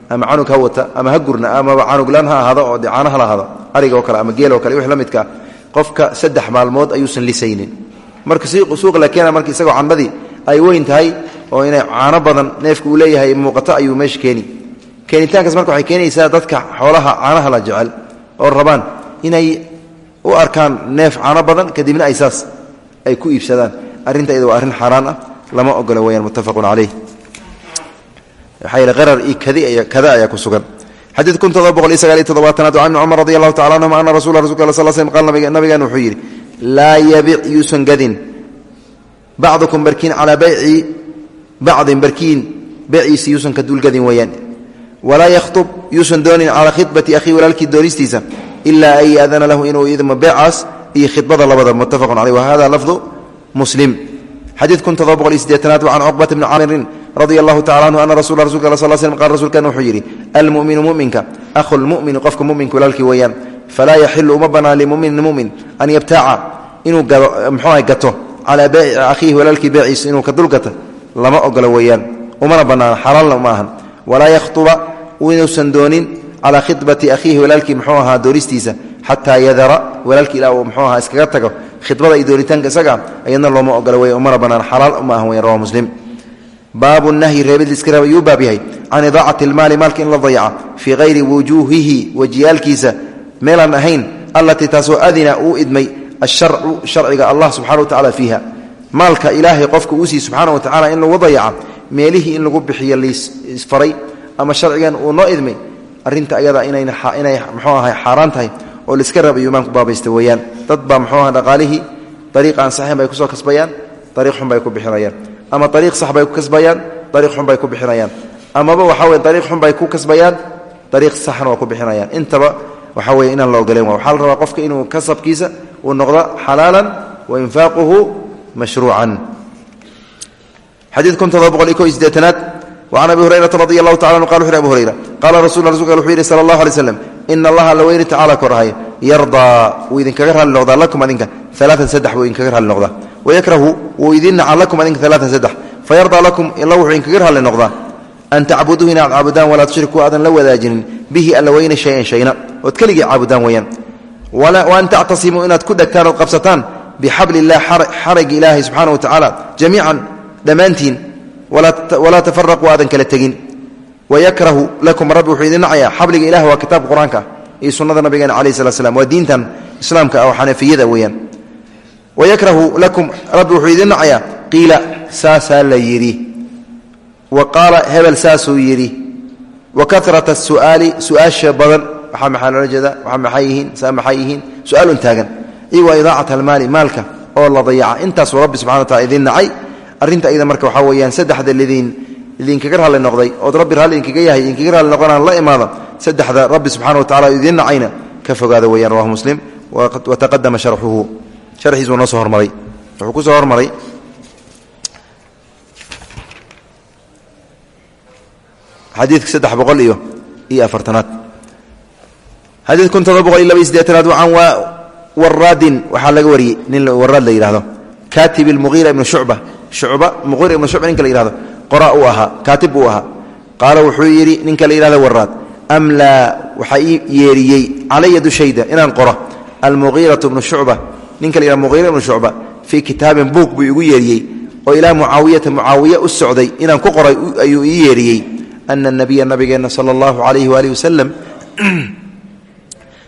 ama canug ha wata ama ha gurna amaba canuglaan ha ahaado oo de caanaha la ahaado ariga oo kale ama geel oo kale wix la midkaa qofka saddex maalmood ayuusan lisaynin marka suuqa la keena marka isagoo candhadii ay weyn tahay oo inay caano badan neefka uu leeyahay muuqato ayuu meesha keeni keenitaankaas marka waxay keenaysaa dadka xoolaha caanaha la jecel oo rabaan inay u arkaan neef caano badan kadibna ay saas ay ku iibsadaan. Arrinta iyada waa arrin xaaraan ah lama ogola weyaan muttafaqun caleyh xadiid kun todoba boqol iyo sagaal iyo toddobaatanaad can ibni cumar radi allahu tacala anhuma ana rasula rasulka al sal slm qaal nabigeena wuxuu yidhi laa yabic yuusan gadin. Bacdukum barkiin calaa bayci bacdin barkiin beeciisa yuusan ka dulgadin weeyaan. Walaa yakhtub yuusan doonin calaa khidbati akhii walaalkii doonistiisa ilaa an yaadana lahu inuu idmo beecaas iyo khidbada labada muttafaqun caleyh wahada lafdu muslim. Xadiid kun todoba boqol iyo sideetanaad can cuqbata bni camirin radia allahu tacala anhu ana rasul rasulka al sal slm qal rsulkan wuxuu yidhi almuminu muminka ahu lmumini qofka muminka walaalkii weeyaan falaa yaxilu uma banaan limuminin mumin an yabtaaca inuu mxuuha gato calaa beyci akhiihi walaalkii beeciisa inuu ka dulgato lama ogola weeyaan umana banaana xalaalna uma ahan walaa yakhtuba inuusan doonin calaa khidbati akhiihi walaalkii muxuu ahaa doonistiisa xataa yadara walaalkii ilaa uu mxuu ahaa iskaga tago khidbada iyo doonitaanka isaga ayadna looma ogola weya umana banaan xalaal uma ahan weyan rawa muslim baabu nahyi reebid liska reeba yuu baab yahay can idaacati ilmaali maalka in la meelaan ahayn allatii taasoo adina uu idmay asharcu sharciga allah subxana wa tacala fiiha. Maalka ilaahay qofka uu siiy subxaana wa tacala in lagu dayaca meelihii in lagu bixiyo liisfaray ama sharcigan uu noo idmay arrinta ayada inay mxuu ahay xaaraan tahay oo laiska raba iyo imaanku baabaysta weeyaan. Dad baa muxuu aha dhaqaalihii dariiq aan saxiin bay ku soo kasbayaan dariiq xun bay ku bixinayaan. Ama ariiq sax bay ku kasbayaan ariiq xun bay ku bixinayaan. Ariiq ku ariiq ku waxaa weye inaan la ogolen waxa la rabaa qofka inuu kasabkiisa uu noqdo xalaalan wa infaaquhu mashruucan. Xadiidkun todoba boqol iyo ko iyo sideetanaad وan abi taala anu qal abu hurayra qaala rasul rasulka wuxuu yidhi sala allah alay allaha la weyni tacala korahay yardaa wuu idinkaga raalli noqdaa lakum adinka alaaan saddex buu idinkaga raalli noqdaa wayakrahu wuu idiin naca lakum adinka alaaan saddex fayardaa lakum ila wuxuu idinkaga raalli noqdaa an tacbuduuh inaad caabudaan walaa tushriku aadan la wadaajinin bihi alla weyne shay-an ood keligii caabudaan weyaan waan tactasimuu inaad ku dhegtaan ood qabsataan bixabli illahi xaragi ilaahay subxaana wa tacaala jamiican dhammaantiin. Walaa tafaraquu aadan kala tegin. Wayakrahu lakum rabbi wuxuu idin nacayaa xabliga ilah waa kitaab qur'aanka ah iyo sunnada nabigeena calayh salat slam waa diintan islaamka ah oo xanafiyada weeyaan. Wayakrahu lakum rabbi wuxuu idin nacayaa qiila waxaa maxaa loola jeeda waxaa maxay yihiin? Saa maxay yihiin? Su'aalun taagan. Iyo wa idaacat maalka oo la dayaca intaasuu rabbi subxana wa tacala idin nacay. Arrinta iyada marka waxaa weeyaan saddexda lidiin idinkaga raalli noqday. Ood rabbi raalli idinkaga yahay idinkaga raalli noqonaan la imaada. Saddexda rabbi subxana wa tacala idiin nacayna. Ka fogaada weeyaan rawahu muslim. Wa taqadama sharxuhu sharxiisuu noo soo hormaray. Wuxuu ku soo hormaray. Xadiidka saddex boqol iyo iyo afartanaad xadiid kun todoba boqol iyo laba iyo sideetanaad can waraadin waxaa laga wariyey nin waraad la yidhahdo katib ilmugiira ibnu shucba shucba muqiira ibnu shucba ninka la yihahdo qora uu ahaa kaatib uu ahaa qaala wuxuu yidhi ninka la yihahdo waraad amlaa waxaa ii yeeriyey calaya dushayda inaan qoro. Almugiiratu bnu shucba ninka la yihahdo muqiira ibnu shucba fii kitaabin buug buu igu yeeriyey. Oo ilaa mucaawiyata mucaawiya u socday inaan ku qoray ayuu ii yeeriyey. Ana nabiya nabigeenna sala allahu calayhi waalihi wasalam [CLEARS THROAT]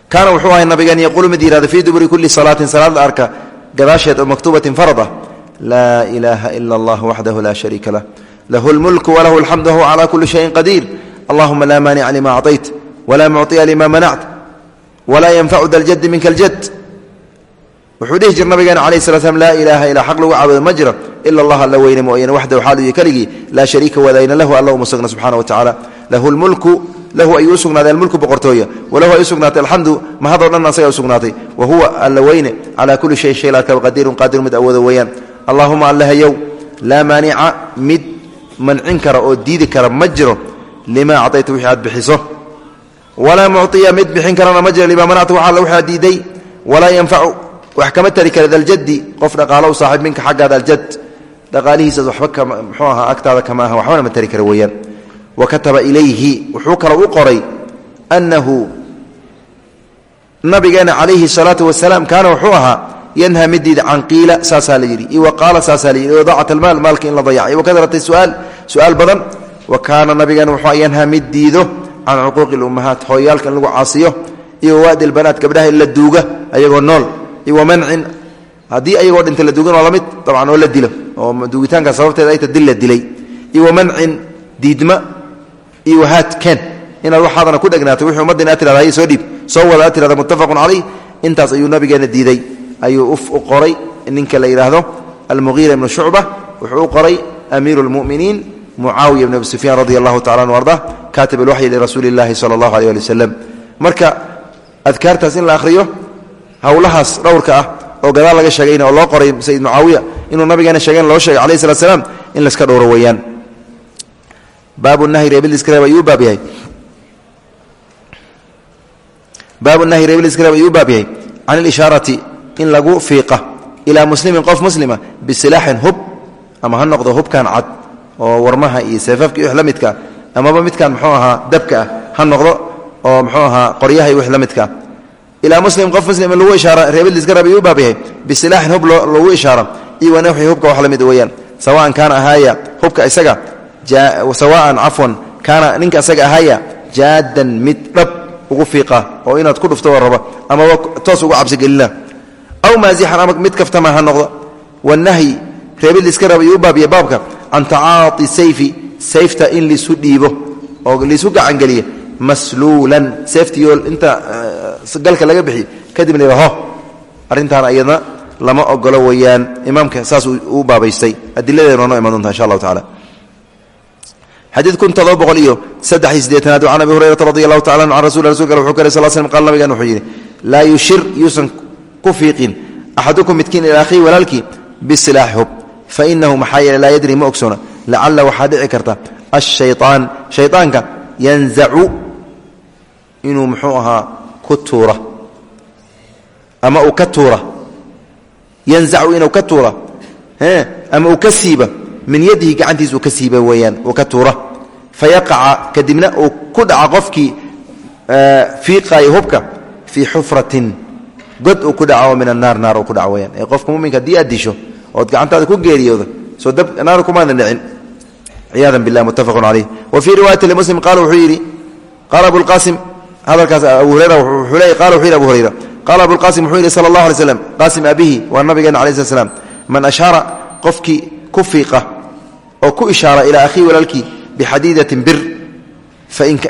kaana wuxuu ahay nabigeen yaquulu mid yihahdo fii duburi kulli salaatin salaad la arka gadaasheed oo maktuubatin farad ah laa ilaaha ila allah waxdahu laa shariika lah. Lahu lmulku walahu alxamdu wahuwa cala kuli shayin qadiir allahuma laa maanica lima acطayt walaa mucطiya lima manact walaa yanfacu da ljadi minka aljad wuxuu dhihi jir nabigeena alayh sala slam laa ilaaha ilaa xaq lagu caabudo ma jiro ila allah alla weyne mooyane waxdahu xaalu iyo keligii laa shariika wadayna lahu alla uma sugna subxana wa tacala lahu lmulku lahu ayuu u sugnaaday almulku boqortooya walahu ay u sugnaatay alxamdu mahadoo dhan asaga u sugnaatay wa huwa alla weyne calaa kulli shayin shay laakaba qadiirun qaadirun mid awooda weeyaan. Allahuma allahayow laa maanica mid mancin kara oo diidi kara ma jiro limaa acayta wixii aad bixiso. Walaa mucطiya mid bixin karana ma jiro limaa manacta waxa aad diiday. Walaa yanfacu wax kama tari kara daljaddi qof dhaqaalo u saaxiib minka xaggaada aljad. Dhaqaalihiisaas waxba wa kataba ilayhi wuxuu kale u qoray annahu nabigeena calayhi salaatu wasalaam kaana wuxuu ahaa yanha midiida can qiila saasaa la yidhi iwa qaala saasaa la yidhi idaacat almaal maalka in la dayaca iwa kadarata suaal su'aal badan wa kaana nabigeena wuxuu yanha mid diido can cuquuqi lummahaat hooyaalka in lagu caasiyo iyo waadi lbanaat gabdhaha in la duuga ayagoo nool iwa mancin haddii ayagoo dhinta la duugan waa la mid dabcan oo la dilo oo duugitaanka sababteeda ayta dil la dilay iwa mancin diidma iyo haad ken inaad waxaadana ku dhegnaato wixii ummadda inaad tirada soo dhiib soo wada aad tirada muttafaqun intaas ayuu nabigeena diiday. Ayuu u qoray ninka la yidhaahdo almugiira ibnu shucba. Wuxuu u qoray amiiru lmuminiin mucaawiya ibn abi sufyaan radi allahu tacala anu arda kaatib alwaxyi lirasuuli illahi sala allahu aleh ali wasalam marka adkaartaas in la akhriyo howlahaas dhowrka ah oo gadaal laga sheegayna oo loo qoray sayid mucaawiya inuu nabigeena sheegen loo sheegay alayh salat slaam in layska dhowro weeyaan baabu nahyi reebiliskreeb ayuu baab yahay can ilishaarati in lagu fiiqa ilaa muslimin qof muslima bisilaaxin hub ama ha noqdo hubkan cad oo warmaha iyo seefafka iyo wix la midka ah amaba midkan muxuu ahaa dabka ah ha noqdo oo muxuu ahaa qoryaha iyo wix la midka. Ah ilaa muslim qof muslim in lagu ishaara reebiliskreeb ayuu baab yahay bisilaaxin hub lagu ishaaro iyo wanawxi hubka wax la mid weeyaan. Sawaan kaana ahaaya sawaan cafwan kaana ninka isaga ahaaya jaadan mid dhab ugu fiiqa oo inaad ku dhufto raba amaba toos ugu cabsigelina aw maasixan ama mid kaftama ha noqdo. Wanahyi reebid liska raba yuu baabiya baabka can tacaati sayfi sayfta in liisu dhiibo oo liisu gacangeliya masluulan seeftiyo inta galka laga bixiyo kadibna ho arrintaan ayadna lama ogolo weeyaan. Imaamka saas uu baabaystay. Adiladeena noo iman insha allahu tacala xadiid kun todoba boqol iyo saddex iyo sideetanaad can abi hurayrata radi allahu tacala anu can rasul rasulka wuxuu ka sal slm qal nabigan wuxuu yidhi laa yushir yuusan ku fiiqin axadukum midkiin ilaa akhihi walaalkii bisilaax hub fainahu maxaa yeele laa yadri ma ogsoona lacalla waxaa dhici karta ashayaan shayطaanka yanzacu inuu muxuu ahaa ku tuura ama uu ka tuura yanzacu inuu ka tuura ama uu ka siiba min yadihi gacantiis uu ka siiba weeyaan uu ka tuura fayaqaca kadibna uu ku dhaca qofkii fiiqaayo hubka fii xufratin. God uu ku dhaca oo min annaar naar uu ku dhaca weyaan ee qofka muminka haddii aad disho ood gacantaada ku geeriyoodo soo dab naar kumaadan dhicin. Ciyaada bilah muttafaqun caleyh wa fii riwaayati limuslim qaala wuxuu yidhi qaala abulqaasim hadalkaas abu hurayra wuxuu leeyay qala wuxuu yidhi abu hurayra qaala abulqaasim wuxuu yidhi sala allah alay slam qaasim abihi waa nabigeena alai slat slam man ashaara qofkii ku fiiqa oo ku ishaara ilaa akhihi walaalkii bixadiidatin bir.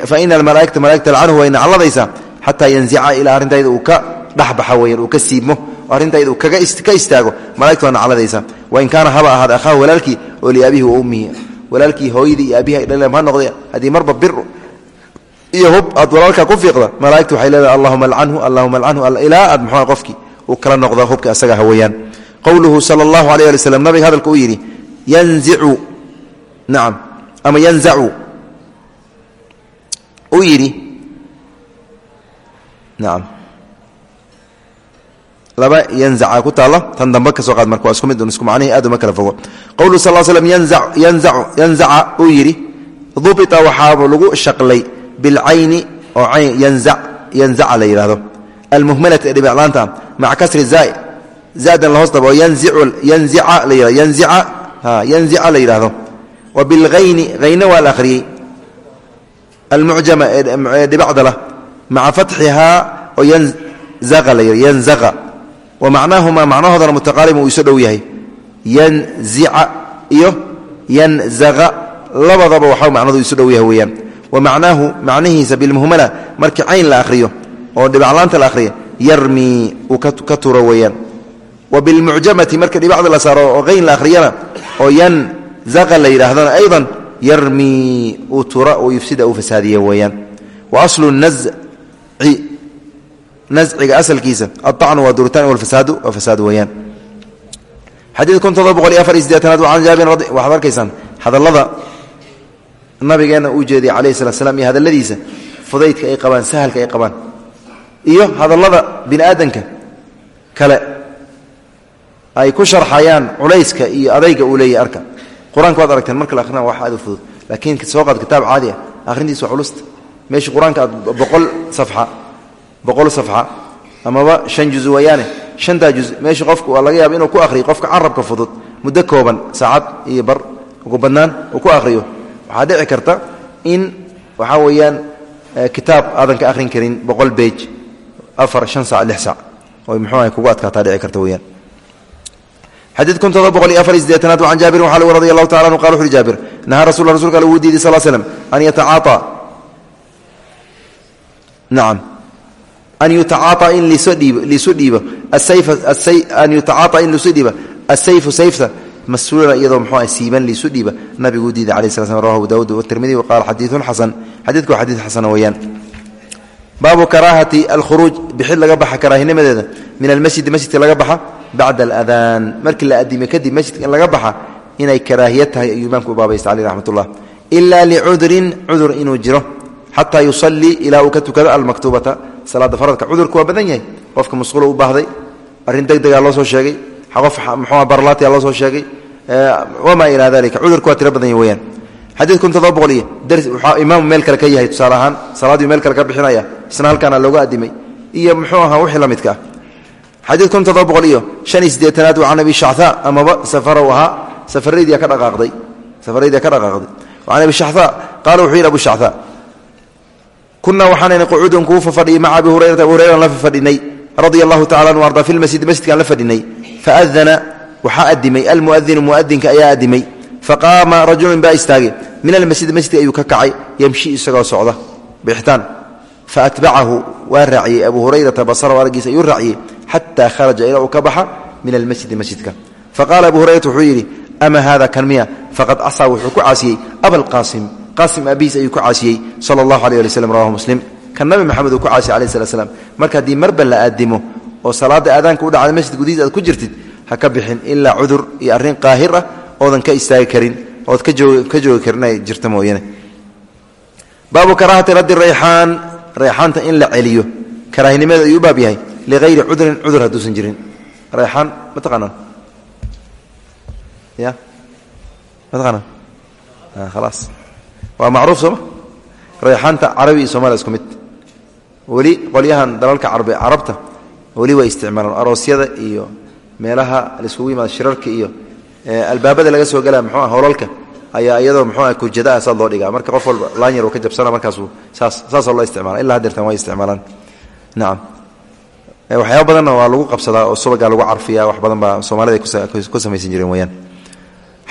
Faina almalaaikata malaigta lcanhu way nacladaysaa xataa yanzica ilaa arrintayda uu ka dhexbaxa weyan uu ka siibmo arrintayda uu ka istaago malaigta waa nacladaysaa. Wain kaana haba ahaada akhaahu walaalkii oo liabihi wa ummihi. Walaalkii hooyadii iyo abihi ay dhaleen ha noqdeen haddii marba bir iyo hub aad walaalkaa ku fiiqda malaaigta waxay leedahay allahuma alcanhu allahuma alcanhu ilaa aad muxua qofkii uu kala noqdo hubka asaga haweyaan qowluhu nacam ama yanzacu uu yidhi. Nacam laba yanzaca ku taalla tan dambe ka soo qaad marka waa isku mid un isku macnihii aad uma kala fogo. Qowluhu sal slam yanzaca uu yidhi dubita waxaaba lagu shaqlay bilcayni oo yanzaca la yidhahdo almuhmalati ee dhibiclaanta maca kasri zaa zaadan la hoos dabo oo yanzica la yidhahdo wa bilhayni hayna waa la akhriyey. Almucjama ee dhibacda lah maca fatxihaa oo yanzaqa la yidhado yanzaqa. Wa macnaahumaa macnahoodana mutaqaarib uu iso dhow yahay. Yanzica iyo yanzaqa. Labadaba waxaa macnadu isu dhow yahay weeyaan. Wa macnaahu macnihiisa bilmuhmala markii yanzaqa la yidhaahdana aydan yarmii uu tura uu yufsida uu fasaadiye weeyaan. Wa aslu nazci nazciga asalkiisa aacnu waa duritaan walfasaadu waa fasaad weeyaan. Xadiid kun todoba boqol iyo afar iyo sideetanaad can jaabir waxaad arkaysaan hadallada nabigeena uu jeediyay calayhi salat slam iyo hadalladiisa fudaydka ay qabaan sahalka ay qabaan iyo hadallada bini aadanka kale ay ku sharxayaan culayska iyo adayga uu qur'aanka waad aragteen marka la akhrina wax aad u fudud. Laakiin soo qaad kitaab caadi ah. Akhrintiisa waa culusta meeshii qur'aanka aad boqol safxa boqol safxa amaba shan juz wayaane shantaa juz. Meeshii qofku waa laga yaaba inuu ku akhriyo qofka carabka fudud muddo kooban saacad iyo bar. Ugu badnaan uu ku akhriyo. Waxaa dhici karta in waxaa weeyaan kitaab aadan ka akhrin karin boqol beej afar shan sac lix sac oy muxuu ahay kugu adkaataa dhici karta weyaan xadiid kun todoba boqol iyo afar iyo sideetanaad can jaabir waxaa lagu radi allahu tacala anu qal wuxuhi jaabir nahaa rasul rsulka alla wuu diiday sal slm an yatacaaaa nacam an yutacaaطa in liisu dhiibo an yutacaaطa in liisu dhiiba asayfu sayfta masluula iyadoo mxuu ah siiban liisu dhiiba nabiguu diiday cala sl sl rawahu abu dawuud watirmidi wa qaala xadiidun xasan xadiidku waa xadiid xasana weeyaan baabu karaahati alkhuruuj bixid laga baxa karaahinimadeeda min almasjidi masjidka laga baxa bacda aladaan markii la adime kadib masjidka in laga baxa inay karaahiya tahay ayuu imaamku u baabaysta caleyh raxmat ullah ilaa licudrin cudur inuu jiro xataa yusalii ilaa uu ka tukado almaktuubata salaada faradka cudurku waa badan yahay qofka masquulo u baahday arrin deg degaa loo soo sheegay qof mxua barlaatiya loo soo sheegay wamaa ilaa dalika cudurku waa tiro badan yahy weyaan xadiid kun todoba boqol iyo waxaa imaamu meel xadiid kun todoba boqol iyo shan iyo siddeetanaad waa can abi shachaa amaba safarow ahaa safaraydia ka dhaqaaqday can abi shachaa qaala wuxuu yidhi abu shachaa kunaa waxaanayna qucuudun kuu fafadhiyay maca abi hurayrata abu hurayran la fafadhinay radia allahu tacala anu arda fi lmasjid masjidkaan la fadhinay faadana waxaa adimay almuadinu muadinka ayaa adimay faqaama rajulun baa istaagay min almasjidi masjidka ayuu ka kacay yemshi isagoo socda bixitaan faatbacahu waa raaciyey abu hurayrata basarahu araggiisa ayuu raaciyey xataa kharaja ilaa uu ka baxa min almasjidi masjidka faqaala abu hurayrata wuxuu yidhi ama hada kan miya faqad casaa wuxuu ku caasiyey abalqaasim qaasim abihiis ayuu ku caasiyey sala allahu aleh ali wslam rawahu muslim kan nabi maxamed uu ku caasiyey alayh slat slam marka haddii marba la aadimo oo salaada aadaanka u dhacda masjid gudihiis aad ku jirtid ha ka bixin ilaa cudur iyo rayxaanta in la celiyo. Karaahinimeeda ayuu u baab yahay. Liayri cudrin cudur hadduusan jirin. Rayxaan ma taqaanaan ya? Ma taqaanaan khalaas. Waa macruuf sooma rayxaanta carabi iyo somalia isku mid. Weli qolyahan dalalka carabta weli way isticmaalaan. Aroosyada iyo meelaha laiskugu yimaado shirarka iyo albaabada laga soo galaa mxuua howlalka ayaa iyadoo mxuua kurjadaa saad loo dhigaa. Marka qof walba laanyar uu ka jabsana markaasuu saas saasoo loo isticmala illa hadeertan way isticmaalaan. Nacam waxyaaba badanna waa lagu qabsadaa oo subagaa lagu carfiya wax badan baa soomaalida ku samaysan jireen weyaan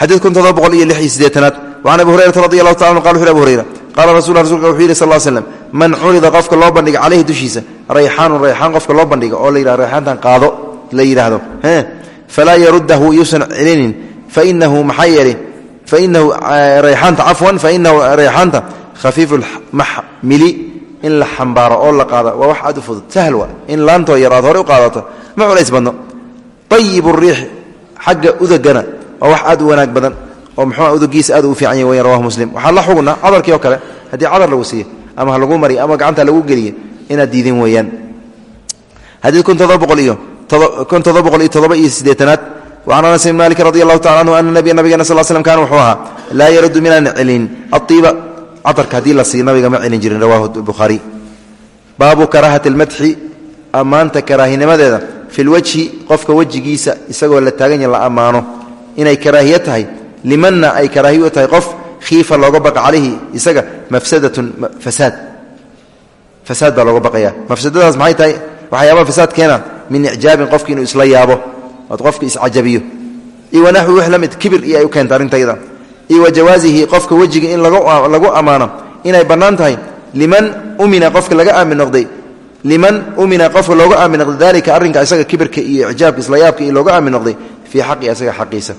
xadiid kun todoba boqol iyo lix iyo siddeetanaad. Wacan abi hurayrata radi allahu taala anu qala wuxu abu hurayra qaala rasul rasulka wuxuu yidhi sal l slem man curida qofka loo bandhiga caleyhi dushiisa rayxaanun rayxaan qofka loo bandhiga oo la yidhahdo rayxaantan qaado la yidhaahdo falaa yarudahu yuusan celinin fainahu maxaa yeeli fainahu rayxaanta cafwan fainahu rayxaanta khafiifu maxmili in la xambaaro oo la qaado waa wax aad u fudud sahl wa in laantoo yar aad hore u qaadato ma culays badno ayib riix xagga udagana waa wax aad u wanaag badan oo mxua udagiisa aad u fiican yahy weyan rawahu muslim waxaa la xugna cadarkii oo kale haddii cadar lagu siiyo ama ha lagu mariyo ama gacanta lagu geliyo inaad wacan anas bn malik radi allahu tacala anhu ana nabiya nabigana sal slm kaana wuxuu ahaa laa yaruddu minaan celin aiiba cadarka haddii la siiyo nabiga ma celin jirin rawahu bukhaari baabu karaahati almadxi ammaanta karaahinimadeeda fi lwajhi qofka wejigiisa isagoo la taaganya la ammaano inay karaahiye tahay limanna ay karaahiye u tahay qof khiifa looga baqa calayhi isaga mafsadatun fasaad fasaad baa looga baqaya mafsadadaas maxay tahay waxyaabaha fasaad keena min yaabo ood qofka iscajabiyo iyo wanaxwi wix la mid kibir iyo ay u keenta arrintayda iyo wa jawaasihi qofka wejiga in lagu ammaano inay bannaan tahay liman umina qofka laga aamin noqday liman umina qofka looga aamin noqday dalika arrinka isaga kibirka iyo icjaabka isla yaabka iyo looga aamin noqday fii xaqi isaga xaqiisa.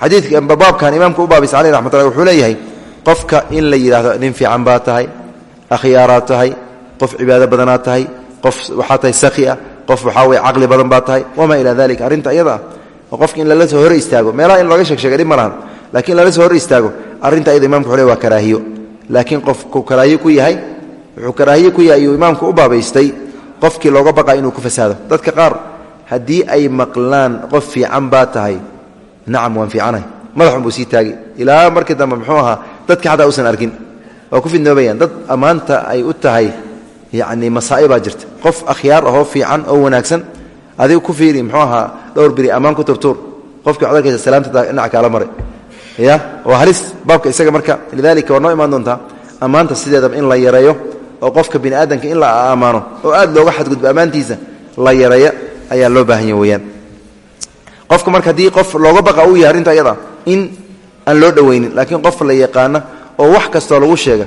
Xadiidka baabkan imaamka u baabisa caleyh raxmat ullah wuxuu leeyahay qofka in la yidhahdo nin fiican baa tahay akhyaaraad tahay qof cibaado badanaad tahay qof qof waxaa weye caqli badan baa tahay wamaa ilaa dalika arrinta iyada qofka in lala soo hor istaago meelaha in looga sheegsheegay dhib ma lahan lala soo istaago arrinta iyada imamka wuxuu waa karaahiyo. Laakiin qofku karaahiyo ku yahay wuxuu karaahiye ku yahay ayuu imaamku u baabaystay qofkii looga baqa inuu ku fasaado. Dadka qaar haddii ay maqlaan qof fiican baa tahay nacam waan fiicanahay madaxun buu sii taagi ilaa markii dambe muxuu ahaa dadka xataa usan arkin waa ku fidnoobayaan dad ammaanta ay u tahay yacni masaa'ibaa jirta. Qof akhyaar ahoo fiican oo wanaagsan adiga ku fiiri muxuu ahaa dhowr beri ammaan ku turtuur qofkii waxad arkaysa salaamta dhinaca kaala maray. Ya waa halis. Baabka isaga marka lidalika waa noo imaan doontaa. Ammaanta sideedaba in la yareeyo oo qofka bini aadamka in la ammaano oo aad looga xadgudbo ammaantiisa la yareeyo ayaa loo baahan ya weyaan qofka marka haddii qof looga baqa uu yahay arrinta ayada in aan loo dhowaynin laakiin qof la yaqaana oo wax kastoo lagu sheega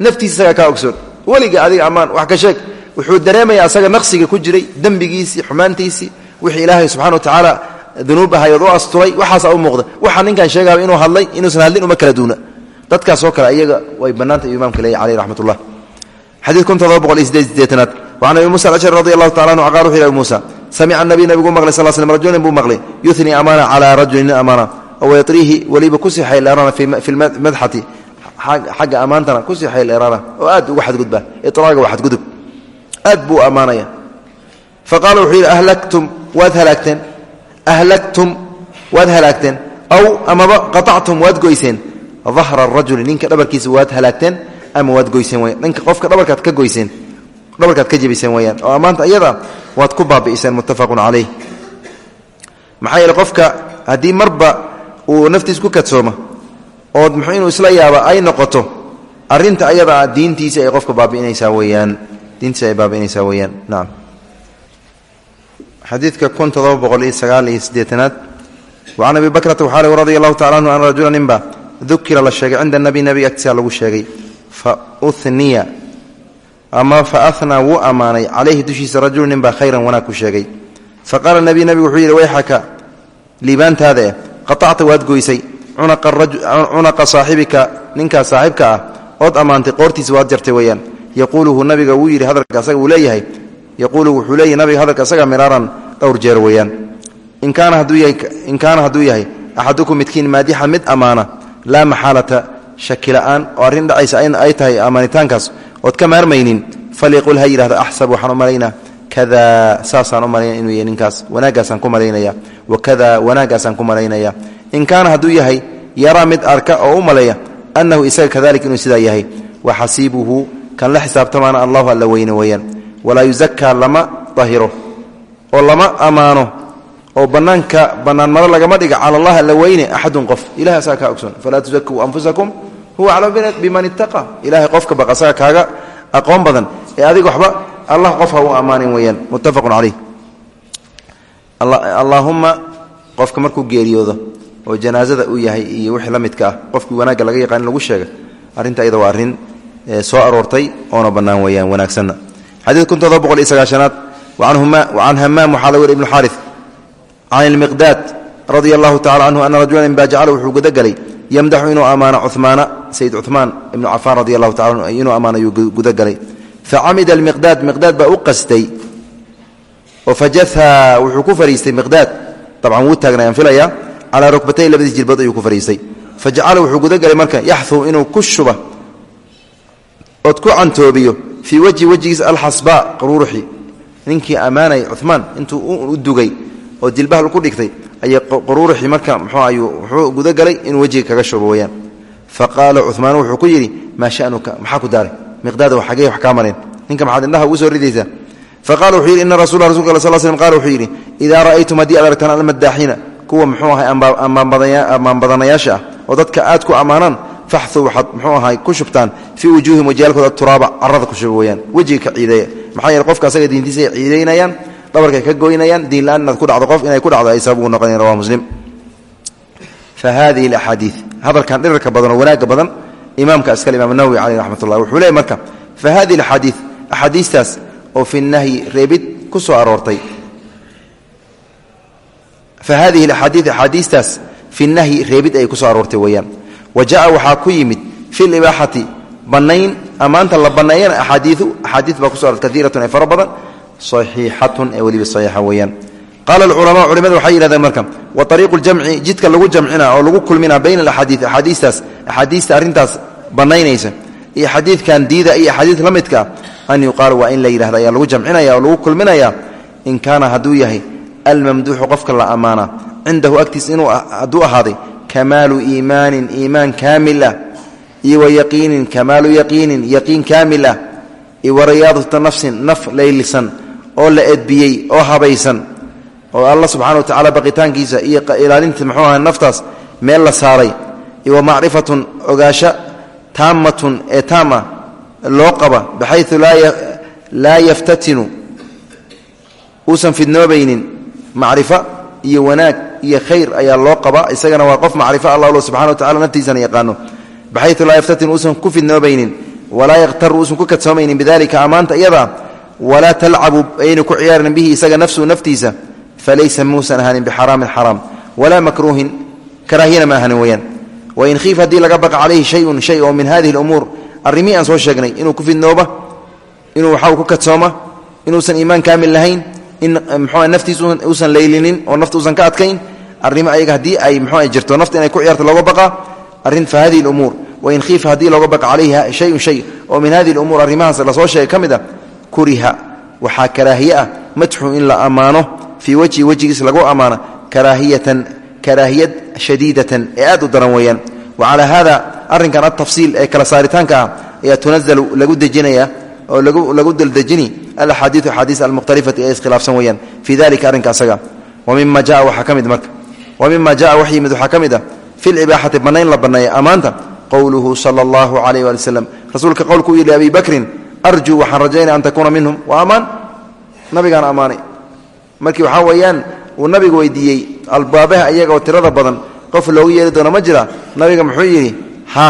naftiisa isagaa kaa ogsoon weliga adiga ammaan wax ka sheeg. Wuxuu dareemayaa asaga naqsiga ku jiray dembigiisii xumaantiisii wixii ilaahay subxana wa tacaala dunuub ahayood u asturay. Waxaasaa u muuqda. Waxaa ninkan sheegaaba inuu hadlay inuusan hadlin uma kala duuna. Dadkaasoo kale ayaga way bannaanta iyuu imamka leeyahy caleyh raxmat ullah xadiid kun todoba boqol iyo sideed sideetanaad wacan abi musa alashari radi allahu tacala anhu qala wuxu yhi abi muusa samica nabiy nabigu maqlay sal slm rajulin buu maqlay. Yuhnii amaana calaa rajulin amaana oo yatriihi weliba ku sixay leerana fi lmadxati xagga ammaantana ku sixay leerana oo aad uga xadgudba itraaga waa xadgudub. Aad buu ammaanaya. Faqala wuxuu yidhi ahlaktum waad halaagteen. Ahlaktum waad halaagteen. Aw amaba qaطactum waad goyseen. Dahra rajuli ninka dhabarkiisa waad halaagteen ama waad goyseen weyaan ninka qofka dhabarkaad ka goyseen dhabarkaad ka jebiseen weyaan oo ammaanta iyada oo muxuu inuu isla yaaba ay noqoto arrinta ayadaa diintiisa ay qofka baabi'inaysaa weyaan diintiisa ay baabi'inaysaa weyaan nacam xadiidka kun todoba boqol iyo sagaal iyo siddeetanaad. Wacan abi bakrata waxaa lg radi allahu tacala anhu an rajula ninba dukira la sheegay cinda nabi nabiga agtiisa lagu sheegay. Fa uniya ama fa anaa wuu ammaanay calayhi dushiisa rajulu ninbaa khayran wanaag ku sheegay. Fa qaala nabiy nabigu wuxuu yidhi wayxaka liibaantaada eh qaacta waad goysay cunaqa saaxibika ninkaas saaxibka ah ood ammaantay qoortiisa waad jartay weyaan yaquuluhu nabiga wuu yidhi hadalka asaga uu leeyahay. Yaquulu wuxuu leeyahy nabiga hadalka asaga miraaran dhowr jeer weeyaan. In kaana hadduu yahay axadukum midkiin maadixa mid ammaana laa maxaalata shaki la'aan oo arrin dhacaysa ay tahay ammaanitaankaas ood ka maarmaynin falyaqul ha yidhahdo axsab waxaan u malaynaa kada saasaan u inuu yahay ninkaas. Wanaaggaasaan ku malaynaya. Wakada wanaaggaasaan ku malaynaya. In kaana hadduu yahay yaraa mid arka oo u maleeya annahu isaga kadalik inuu sidaa yahay. Waxasiibuhu kan la xisaabtamaana allahu alla weyne weeyaan walaa yusakaa lama dahiro oo lama ammaano oo bannaanka bannaanmaro lagama dhiga cala allah alla weyne axadun qof. Ilahay asaga kaa ogsoon. Falaa anfusakum huwa aclam biman ittaqa. Ilahay qofka baq kaaga aqoon badan. Ee adiga waxba allah qof ha u ammaanin weeyaan. Muttafaqun caleyh allaahumma qofka markuu geeriyoodo oo janaasada uu yahay iyo wixii la midka ah qofkii wanaagga laga yaqaan in lagu sheega arrinta iyada waa arrin soo aroortay oona bannaan weeyaan wanaagsanna. Xadiid kun todoba boqol iyo sagaashanaad. Wacan hamaam waxaa la weri ibnu xaari can ilmiqdaad radia allahu tacala canhu ana rajulan inbaa jacala wuxuu gudagelay yamdaxu inuu ammaano facamida almiqdaad miqdaad baa u qastay oo fajaha wuxuu ku fariistay miqdaad dabcan wuu taagnayaan filaya calaa rukbatay labadiis jilbood ayuu ku fariistay fajacala wuxuu gudagelay marka yaxuu inuu ku shuba ood ku cantoobiyo fii wejhi wejigiisa alxasbaa qaruuruxi ninkii ammaanay cumaan intuu u dugay oo jilbaha ku dhigtay ayay qaruuruxii marka mxuu ayuu wuxuu gudagalay inuu wejiga kaga shubo weyaan fa qaala cumaan wuxuu ku yidhi maa shanuka maxaa ku daaray miqdaada xagee wax kaa mareen ninka maxaad indhaha ugu soo ridaysaa fa qala wuxuu yidhi ina rasula rasulka al sl slm qala wuxuu yidhi idaa ra'aytum haddii aad aragtaan almadaaxiina kuwa muxuu ahay ammaan badanayaasha ah oo dadka aad ku ammaanaan faxuu waxaad muxuu ahay ku shubtaan fii wujuuhim wajiyaalkooda turaaba carada ku shuba weyaan. Wejiga ka ciideeya. Maxaa yeele qofka asaga diintiisa ay ciidaynayaan dhabarkay ka goynayaan diinla-aan inaad ku dhacdo qof inay ku dhacdo ay imaamka askale imaam nawowi caleyh raxmat ullah wuxuu leeyay marka fa hadihi alaxaadii axaadiistaas oo fi nahyi reebid ku soo aroortay. Fa hadihi alaxaadii axaadiistaas fi nahyi reebid ayay ku soo aroortay weeyaan. Wa jaa waxaa ku yimid fi libaaxati bannayn ammaanta la banneeyana axaadiiu axaadii baa kuso arortay kaiiratun ee fara badan saxiixatun ee weliba saxiixa weeyaan. Qaala alculamaa culimadu waxay yidhahdeen marka wa ariiqu ljamci jidka lagu jamcina bannaynaysa. Iyo xadiidkan diida iyo axaadiis la midka an yuqaal waa in la yidhahda ayaa lagu jamcinaya oo lagu kulminaya in kaana hadduu yahay almamduuxu qofka la ammaana cindahu agtiis inuu hadduu ahaaday kamaalu iimaanin iimaan kaamil ah iyo wa yaqiinin kamaalu yaqiinin yaqiin kaamil ah iyo wa nafsin naf laylisan oo la edbiyey oo habaysan oo alla subxana wa tacala baqitaankiisa iyo ilaalinta muxuu aha naftaas meel la saaray iyo wa macrifatun ogaasho taammatun ee taam ah loo qaba baxayu laa yaftatinu. Uusan fidnoobaynin. Macrifo iyo wanaag iyo khayr ayaa loo qabaa isagana waa qof macrifo allah lo subxana wa tacala naftiisana yaqaano. Baxayu laa yaftatin uusan ku fidnoobaynin. Walaa yakhtaru uusan ku kadsoomaynin. Bidalika ammaanta iyadaa walaa talcabu aynu ku ciyaarin bihi isaga nafsuhu naftiisa. Falaysa muusan ahaanin bixaraamin xaraam. Walaa makruuhin karaahiyana ma ahanin weyaan wain khiif haddii laga baqa calayhi shayun shay oo min hadihi lumuur arrimihii aan soo sheegnay inuu ku fidnooba inuu waxaa ku kadsooma inuusan iimaan kaamil lahayn in mxua naftiis uusan laylinin oo nafta uusan ka adkayn arrimo ayaga haddii ay mxua jirto nafta inay ku ciyaarto looga baqa arrin fa hadihi lumuur wain khiifa haddii looga baqa calayhi shayun shay oo min hadihi lumuur arrimahaas la soo sheegay ka mid a kuriha waxaa karaahiye ah madxu in la karaahiyad shadiidatan ee aad u daran weeyaan. Wa calaa hada arrinkan altafsiil ee kala saaritaanka ah ayaa tunazalu lagu dejinaya oo lagu daldejini alaxaadiiu axaadiis almukhtalifati ee iskhilaafsan weeyaan. Fii dalika arrinka asaga. Wa mima jaa waxaa ka mid marka. Wa mima jaa wax yimid waxaa ka mid ah. Fi libaaxati bannayn la banneeya ammaanta qowluhu sala allahu calayh waali waslem rasuulka qowlku u yidhi abi bakrin uu nabiga weydiiyey albaabaha iyaga oo tirada badan qof loogu yeeri doono ma jira. Nabiga muxuu yidhi ha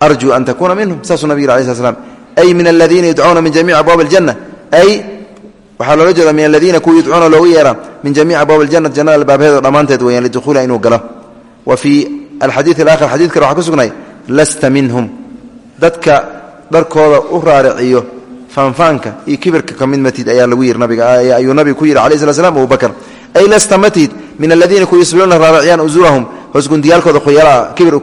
arjuu an takuuna minhum. Saasuu nabig yiri alai sl slam ay min aladiina yudcuuna min jamiici abwaabi aljanna. Ay waxaa loola jeeda min aladiina kuwa yudcuuna loogu yeera min jamiici abwaab aljanat jannada albaabheeda dhammaanteed weyaan lidukhuuliha inuu galo. Wa fii alxadiid alaakhir xadid kale waxaa ku sugnay lasta minhum. Dadka dharkooda u raariciyo faanfaanka iyo kibirka ka mid matid ayaa lagu yiri nabiga ayuu nabiga ku yidhi alayh slat slam abubakr ay lasta matid min aladiina kuwa yusbiluuna raariciyaan usuurahum hoosgundiyaalkooda khuyalaa kibir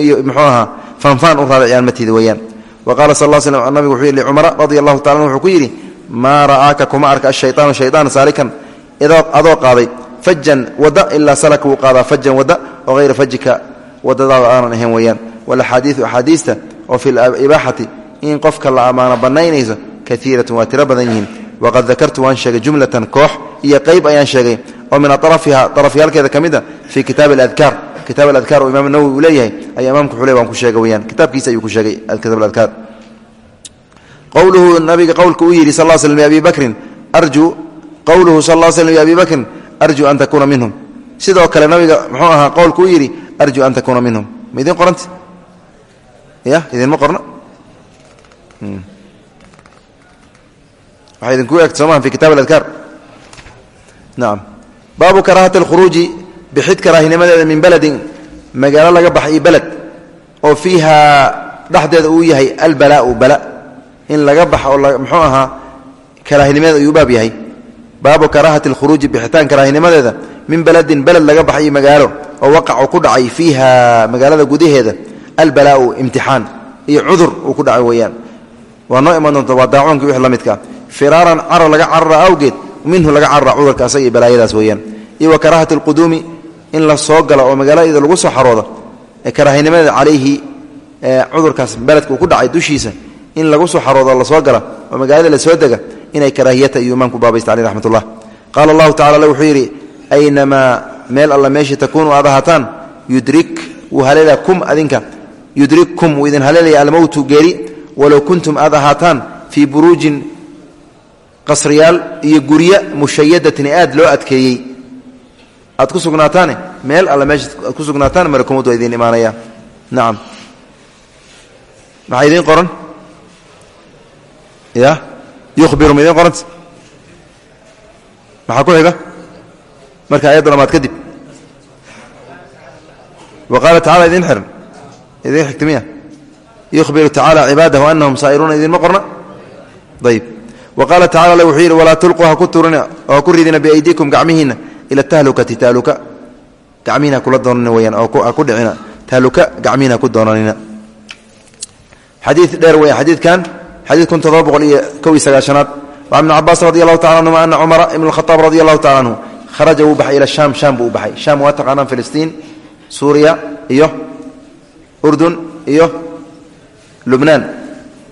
iyo muxuu ahaa faanfaan u raariciyaan matid weeyaan. Wa qaala sal l slm nabigu wuxuu yidhi licumara radia allahu tacala wuxuu ku yidhi maa ra'aaka kuma arka ashayطaanu shayطaan saalikan adoo qaaday fajan wada ilaa salaka wuu qaadaa fajan wada oo hayra fajika wadadaada aanan ahayn weeyaan. Walaxaadiiu axaadiista oo fi ibaaxati in qofka la ammaano bannaynayso kaiiratun waa tiro badan yihiin. Waqad dakartu waan sheegay jumlatan koox iyo qayb ayaan sheegay. Oo min arafiha arafyaalkeeda ka mid a fii kitaab aladkaar. Kitaab aladkaar oo imaam nawowi uu leeyahay ayaa imaamka xule waan ku sheega weyaan kitaabkiisa ayuu ku sheegay kitaab aladkaar. Qowluhu nabiga qowlka uu yidhi sal slm abi bakrin arjuu qowluhu sal l slm abi bakrin arjuu an takuuna minhum. Sidoo kale nabiga muxuu ahaa qowlka uu yidhi arjuu an takuuna minhum. Ma waxay idinku eegta somaha fi kitab aladkaar. Nacam baabu karaahati alkhuruuji bixid karaahinimadeeda min beledin magaalo laga baxa iyo beled oo fiiha dhexdeeda uu yahay albalaau bala. In laga baxa oo muxuu ahaa karaahinimadeeda ayuu baab yahay. Baabu karaahati alkhuruuji bixitaan karaahinimadeeda min beledin beled laga baxa iyo magaalo oo waqac uu ku dhacay fiiha magaalada gudaheeda albalaau imtixaan iyo cudur uu la midkaa firaaran carar laga carara awgeed minhu laga carara cudurka iyo balaayadaas weeyaan. Iyo wa alquduumi in la soo galo oo magaalada lagu soo xaroodo karaahinimadeeda calayhi cudurkaas beledka ku dhacay dushiisa in lagu soo xaroodo la soo gala oo magaalada la soo dega inay karaahiyata iyo imaamku baabaysta caleh raxmat ullah qaala allahu tacala wuxuu yidhi aynamaa meel alla meeshii takuunu aad ahaataan yudrik wuu haleelaa kum adinka yudrikkum wuu idin haleelaya almowtu geeri walow kuntum aad ahaataan fii buruujin qasriyaal iyo gurya mushayadatin aad loo adkeeyey. Aad ku sugnaataane? Meel alla meesha aad ku sugnaataan malakumad waa idiin imaanaya. Nacam maxaa qoran? Ya yukhbiru ma idiin qoranta maxaa ku xiga? Marka ayadda lamaad kadib wa qaala idiin xiran idiin xigta miya yukhbiru tacala cibaadahu anahum saa'iruuna idiinma qorna? Ayb qaala tacala wuxuu yidhi walaa tulquu ha ku ridina biaydiikum gacmihiinna ila tahlukati tahluka gacmihiina ha kula doonanina weyaan oo ha ku dhicina tahluka gacmihiina ha ku doonanina xadiid dheer weya xadiidkan xadiid kun todoba boqol iyo kow iyo sagaashanaad wa ibn cabaas radi allahu tacala anhuma ana cumara ibn alkhataab radi allahu tacala anhu kharaja wuu baxay ila shaam shaam buu u baxay shaam waa taqaanaan filistiin suuriya iyo urdun iyo lubnaan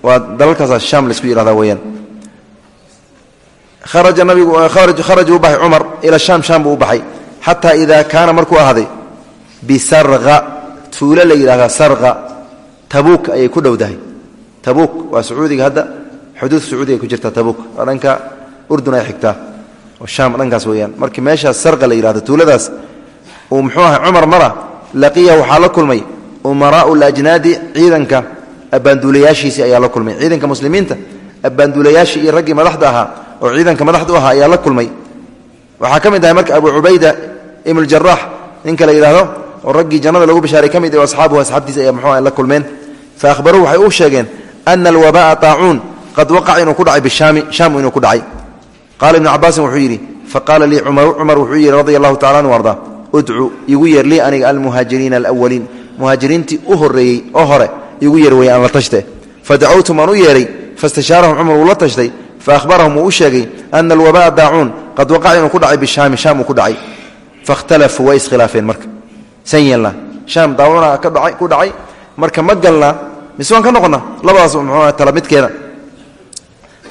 waa dalalkaasa shaam la isku yihahda weyaan nabigu kharaja u baxay cumar ila shaam shaam buu u baxay. Xataa idaa kaana markuu ahaaday bisarqa tuulo la yidhahda sarqa tabuuk ayay ku dhowdahay. Tabuuk waa sacuudiga hadda xuduud sacuudiga ku jirta tabuuk. Waa dhanka urdun ay xigtaa oo shaam dhankaas weeyaan. Markii meeshaas sarqa la yidhahdo tuuladaas uu muxuu ahay cumar mara laqiya waxaa la kulmay umaraau lajnaadi ciidanka abbaanduulayaashiisii ayaa la ahaa oo ciidanka madaxdu ahaa ayaa la kulmay. Waxaa ka mid ahay marka abu cubayda ibn jaraax ninka la yidhaahdo oo raggii jannada lagu bishaaray ka mid o asxaabuhu asxaabtiisa ayaa muxuu la kulmeen. Fa ahbaruuhu waxay u sheegeen ana alwaba'a taacuun qad waqaca inuu ku dhacay bishaami shaam inuu ku dhacay. Qaala ibnu cabaasin wuxuu yidhi faqaala lii cumaru cumar wuxuu yidhi radia allahu tacala anhu arda udcu igu yeer lii aniga almuhaajiriina alawaliin muhaajiriintii u horreeyey oo hore igu yeer weeye aan la tashte. Fadacawtum aan u yeehay faistashaarahum cumar wuu la tashtay faahbarahum wuu u sheegay ana alwaba'a daacuun qad waqaca inuu ku dhacay bishaami shaam uu ku dhacay fakhtalafuu way iskhilaafeen marka san yeelnaa shaam daacuna ku dhacay marka ma galnaa mise waan ka noqonnaa labadaas muxuu tala midkeeda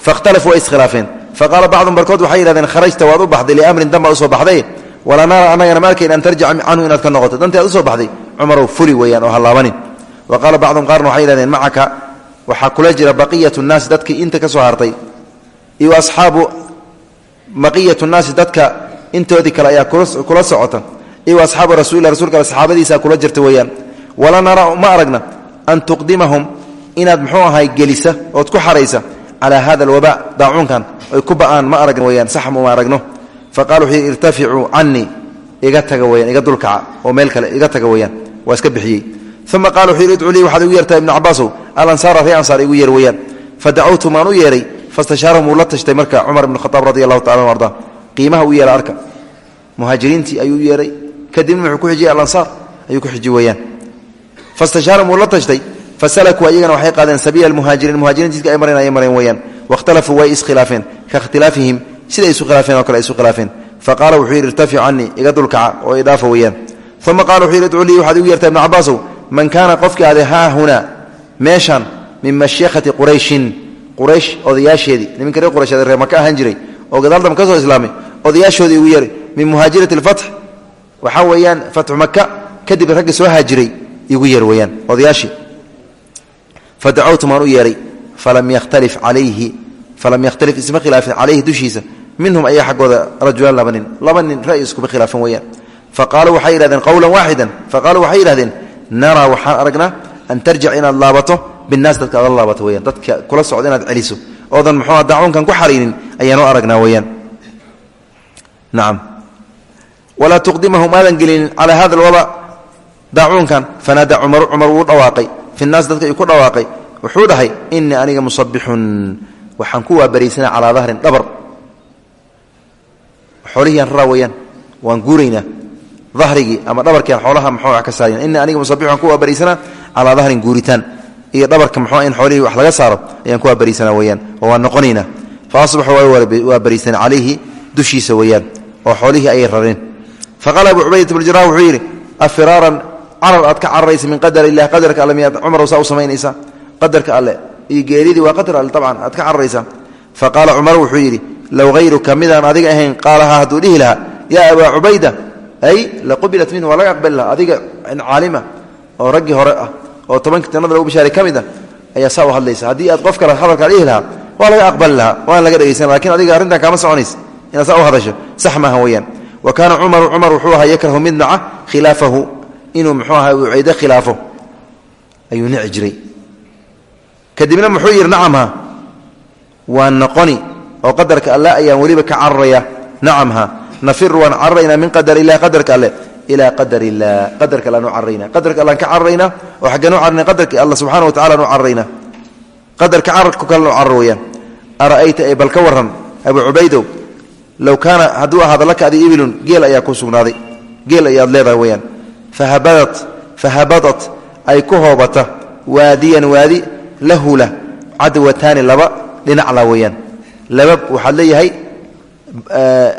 fakhtalafuu way iskhilaafeen faqaala bacdum barkood waxay yidhahdeen kharajta waad u baxday liamrin dan baad u soo baxday walaa nara annagana ma arkayn an tarjica canhu inaad ka noqoto dantii aad u soo baxday cumarow fuli weeyaan oo hallaabanin wa qaala bacdum qaarna waxay iyo asxaabu baqiyatu nnaasi dadka intoodii kale ayaa kula socota iyo asxaabu rasulilah rasulka saxaabadiisa kula jirta weeyaan. Wala nara ma aragna an tuqdimahum inaad muxuu ahay gelisa ood ku xaraysa calaa hada alwaba daacuunkan oy ku ba'aan ma aragn weyaan sax ma aragno. Fa qala wuxuu yidhi irtaficuu iga taga weyaan iga dulkaca oo meel kale iga taga weyaan waa iska bixiyey. Uma qala wuxuu yidhi idcuu lii waxaad igu yeertaa ibnu cabaasow alansaara ree ansaar igu yeer weyaan fadacawtu maan u yeeray fastashaarahum wuu la tashtay marka cumar ibn khaaab radi allahu tacala anu arda. Qiimaha u yeera arka. Muhaajiriintii ayuu yeeray kadibna wuxuu ku xijiyey alansaar ayuu ku xiji weyaan fastashaarahum wuu la tashtay fasalakuu ayagana waxay qaadeen sabiila muhaajiriin. Muhajiriin jidka ay mareen ayay mareen weyaan wakhtalafuu way iskhilaafeen ka ikhtilaafihim siday isu khilaafeen oo kale isu khilaafeen. Faqaala wuxuu yidhi irtafic canii iga dulkaca oo idhaafa weyaan uma qala wuxuu yidhi idcuu lii waxaad igu yeertaa ibnu cabaasow man kaana qofkii ade haa hunaa meeshan min mashiikhati qurayshin quraysh odayaasheedii. Niminka reer quraysh reer maka ahaan jiray. Oo gadaal dam ka soo islaamay. Odayaashoodii igu yeeray min muhaajirati alfatx waxaa weeyaan fatxu maka kadib raggi soo haajiray igu yeer weyaan odayaashii. Fadacawtu maan u yeeray falam yakhtalif calayhi falam yakhtalif isma khilaafin calayhi dushiisa. Minhum ayaa xaggooda rajulaan laba nin. Laba nin ra'yi iskuma khilaafan weeyaan. Faqaaluu waxay yidhahdeen qowlan waaxidan faqaaluu waxay yidhahdeen naraa waxaan aragnaa an tarjic inaad laabato binaas dadka aad la weyaan dadka kula socda inaad celiso. Oodan muxuua dacwoonkan ku xariinin ayaanoo aragnaa weyaan nacam walaa tuqdimahum aadan gelinin calaa hada alwadac daacuunkan. Fanaada cumaru cumar wuu dhawaaqay. Fi dadka ku dhawaaqay. Wuxuu dhahay inii aniga musabixun waxaan ku waabariysana calaa dahrin dhabar. Xoolihiyaan raraa weyaan waan guuraynaa. Dahrigii ama dhabarkiian xoolaha mxuu wax ka saaryan inii aniga musabix waan ku waabariysana calaa dahrin guuritaan iyo dhabarka mxuu in xoolihii wax laga saaro ayaan ku waabariysana weyaan oo waan noqonaynaa fa asbaxu waabariysana calayhi dushiisa weyaan oo xoolihii ayay rareen faqaala abu cubaydat bnu jaraax wuxuu yidhi afiraaran carar aad ka cararaysa min qadar ilah qadarka alle miyaad cumar saa u samaynaysaa? Qadarka alle iyo geeridii waa qadar alle tabcan aad ka cararaysaa? Fa qaala wuxuu yidhi low hayruka midaan adiga ahayn qaalaha hadduu dhihi lahaa yaa abaa cubayda ay laqubilat minhu waa laga aqbali lahaa adiga caalima oo raggii hore ah oo tobankii jannada lagu bishaaray ka mid ah ayaa saa u hadlaysa. Haddii aad qof kale hadalkaa dhihi lahaa waa laga aqbali lahaa waana laga dhegaysan laakiin adiga arrintan kaama soconays inaad saa u hadasho. Sax maaha weyaan wa kaana cumaru cumar wuxuu ahaa yakrahu mid naca khilaafahu. Inuu muxuu aha uceydo khilaafo. Ayuu nici jiray. Kadibna muxuu yidhi nacamha waan noqoni oo qadarka alle ayaan weliba ka cararaya. Nacamha nafiru waan cararaynaa min qadar ilah qadarka alle ilaa qadar ilah qadarka alle anu cararayna qadarka allaan ka cararaynaa oo xaggeen u cararna qadarka alla subxana wa tacala anu cararaynaa qadarka cararku kale nu carar weyaan ara'ayta ee bal ka warran abu cubaydow low kaana hadduu laka adi ibilun geel ayaa ku sugnaaday. Geel ayaad leedahay weyaan fahabadat fahabadat ay ku hoobata waadiyan waadi lahula cadwataani laba dhinacla weeyaan. Laba waxaad leeyahay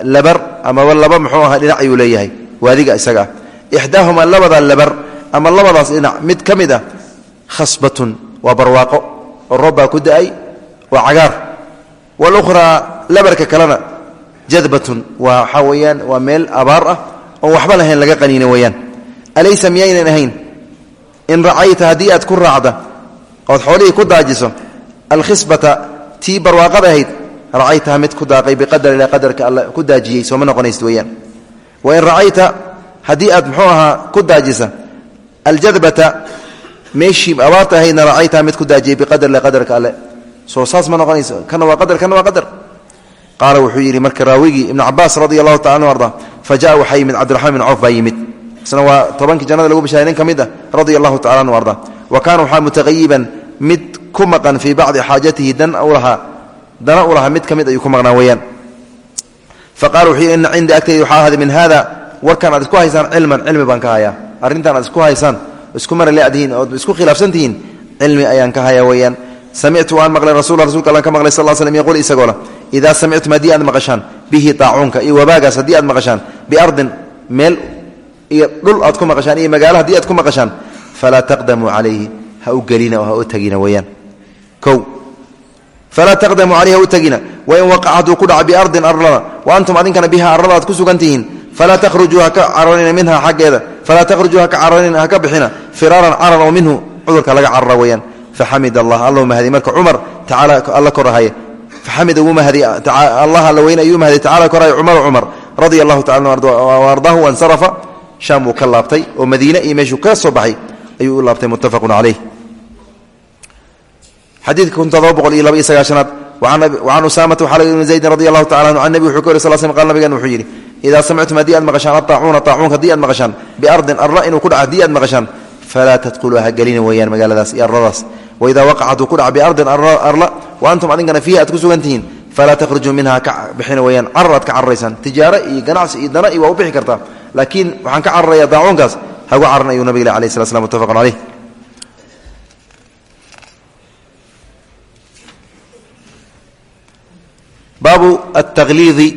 labar amaba laba muxuu aha dhinac ayuu leeyahay waadiga isaga. Ah ixdaahumaa labada labar ama labadaas dhinac mid ka mid ah khasbatun waa barwaaqo oo roob baa ku da'ay waa cagaar. Walukhraa labarka kalena jadbatun waa waxaa weeyaan waa meel abaar ah oon waxba lahayn laga qaniina weeyaan. Alaysa miyaynan ahayn? In racayta haddii aad ku raacda ood xoolihii ku daajiso alkhisbata tii barwaaqada ahayd racaytaha mid ku daaqay biqadar ila qadarka alla ku daajiyey sooma noqonaysid weyaan wain racayta haddii aad muxuu ahaa ku daajisa aljadbata meeshii abaarta ahaydna racaytaha mid ku daajiyey biqadar ila qadarka alle soo saas ma noqonayso kana waa qadar kana waa qadar qaala wuxuu yidhi marka raawigii ibnu cabaas radi allahu taala anu arda fa jaa waxaa yimid cabdiraxmaan bin cawf baa yimid isna waa tobankii jannada lagu bishaaray nin ka mid ah radia allahu tacala anu arda wa fa qala wuxuu ina cindii agtayda waxaa ahaaday min haada warkan aad isku haysaan cilman cilmi baan ka hayaa. Arrintan aad isku haysaan isku mara leedihiin ood isku khilaafsan tihiin cilmi ayaan ka hayaa weeyaan. Samictu waan maqlay rasul rasulka allan ka maqlay sal slm yaquul isagoo leh idaa samictum haddii aad maqashaan bihi taacuunka iyo wabaagaas haddii aad maqashaan biardin meel iyo dhul aad ku maqashaan iyo magaalo haddii aad ku maqashaan falaa taqdamuu calayhi falaa taqdamuu calayhi ha u tagina wain waqac hadduu ku dhaca biardin arlada wa antum adinkana biha arlada aad ku sugan tihiin falaa takhrujuu haka cararina minha xaggeeda falaa takhrujuu haka cararina haka bixina firaaran carar oo minhu cudurka laga carara weeyaan faxamid allah allahu mahdi marka cumar tacaala alla korahaya faxamid ugu mahdi allah alla weyne ayuu mahdi tacala korahaya cumar cumar radia allahu tacala ardaahu wansarafa shaam wuu ka xadiidka kun todoba boqol iyo laba iyo sagaashanaad wacan usaamata waxaa laga ibn zaydin radi allahu tacala anhu can nebi wuxuu ka wari sal slam qal nabigan wuxuu yidhi idaa samictum haddii aad maqashaan ataacuuna taacuunka haddii aad maqashaan biardin arla inuu ku dhaca haddii aad maqashaan falaa tadkhuluu ha gelina weeyaan magaaladaas iyo arladaas waidaa waqaca hadduu ku dhaca biardin arla wa antum adinkana fiiha aad ku sugan tihiin falaa takhrujuu minha ka bixina weyaan carar aad ka cararaysaan tijaaro iyo ganacsi iyo dana iyo waa u bixi kartaa. Laakiin waxaan ka cararayaa daacuunkaas hagu caran ayuu nabig alayh slat slam mutafaqun caleyh baabu ataqliidi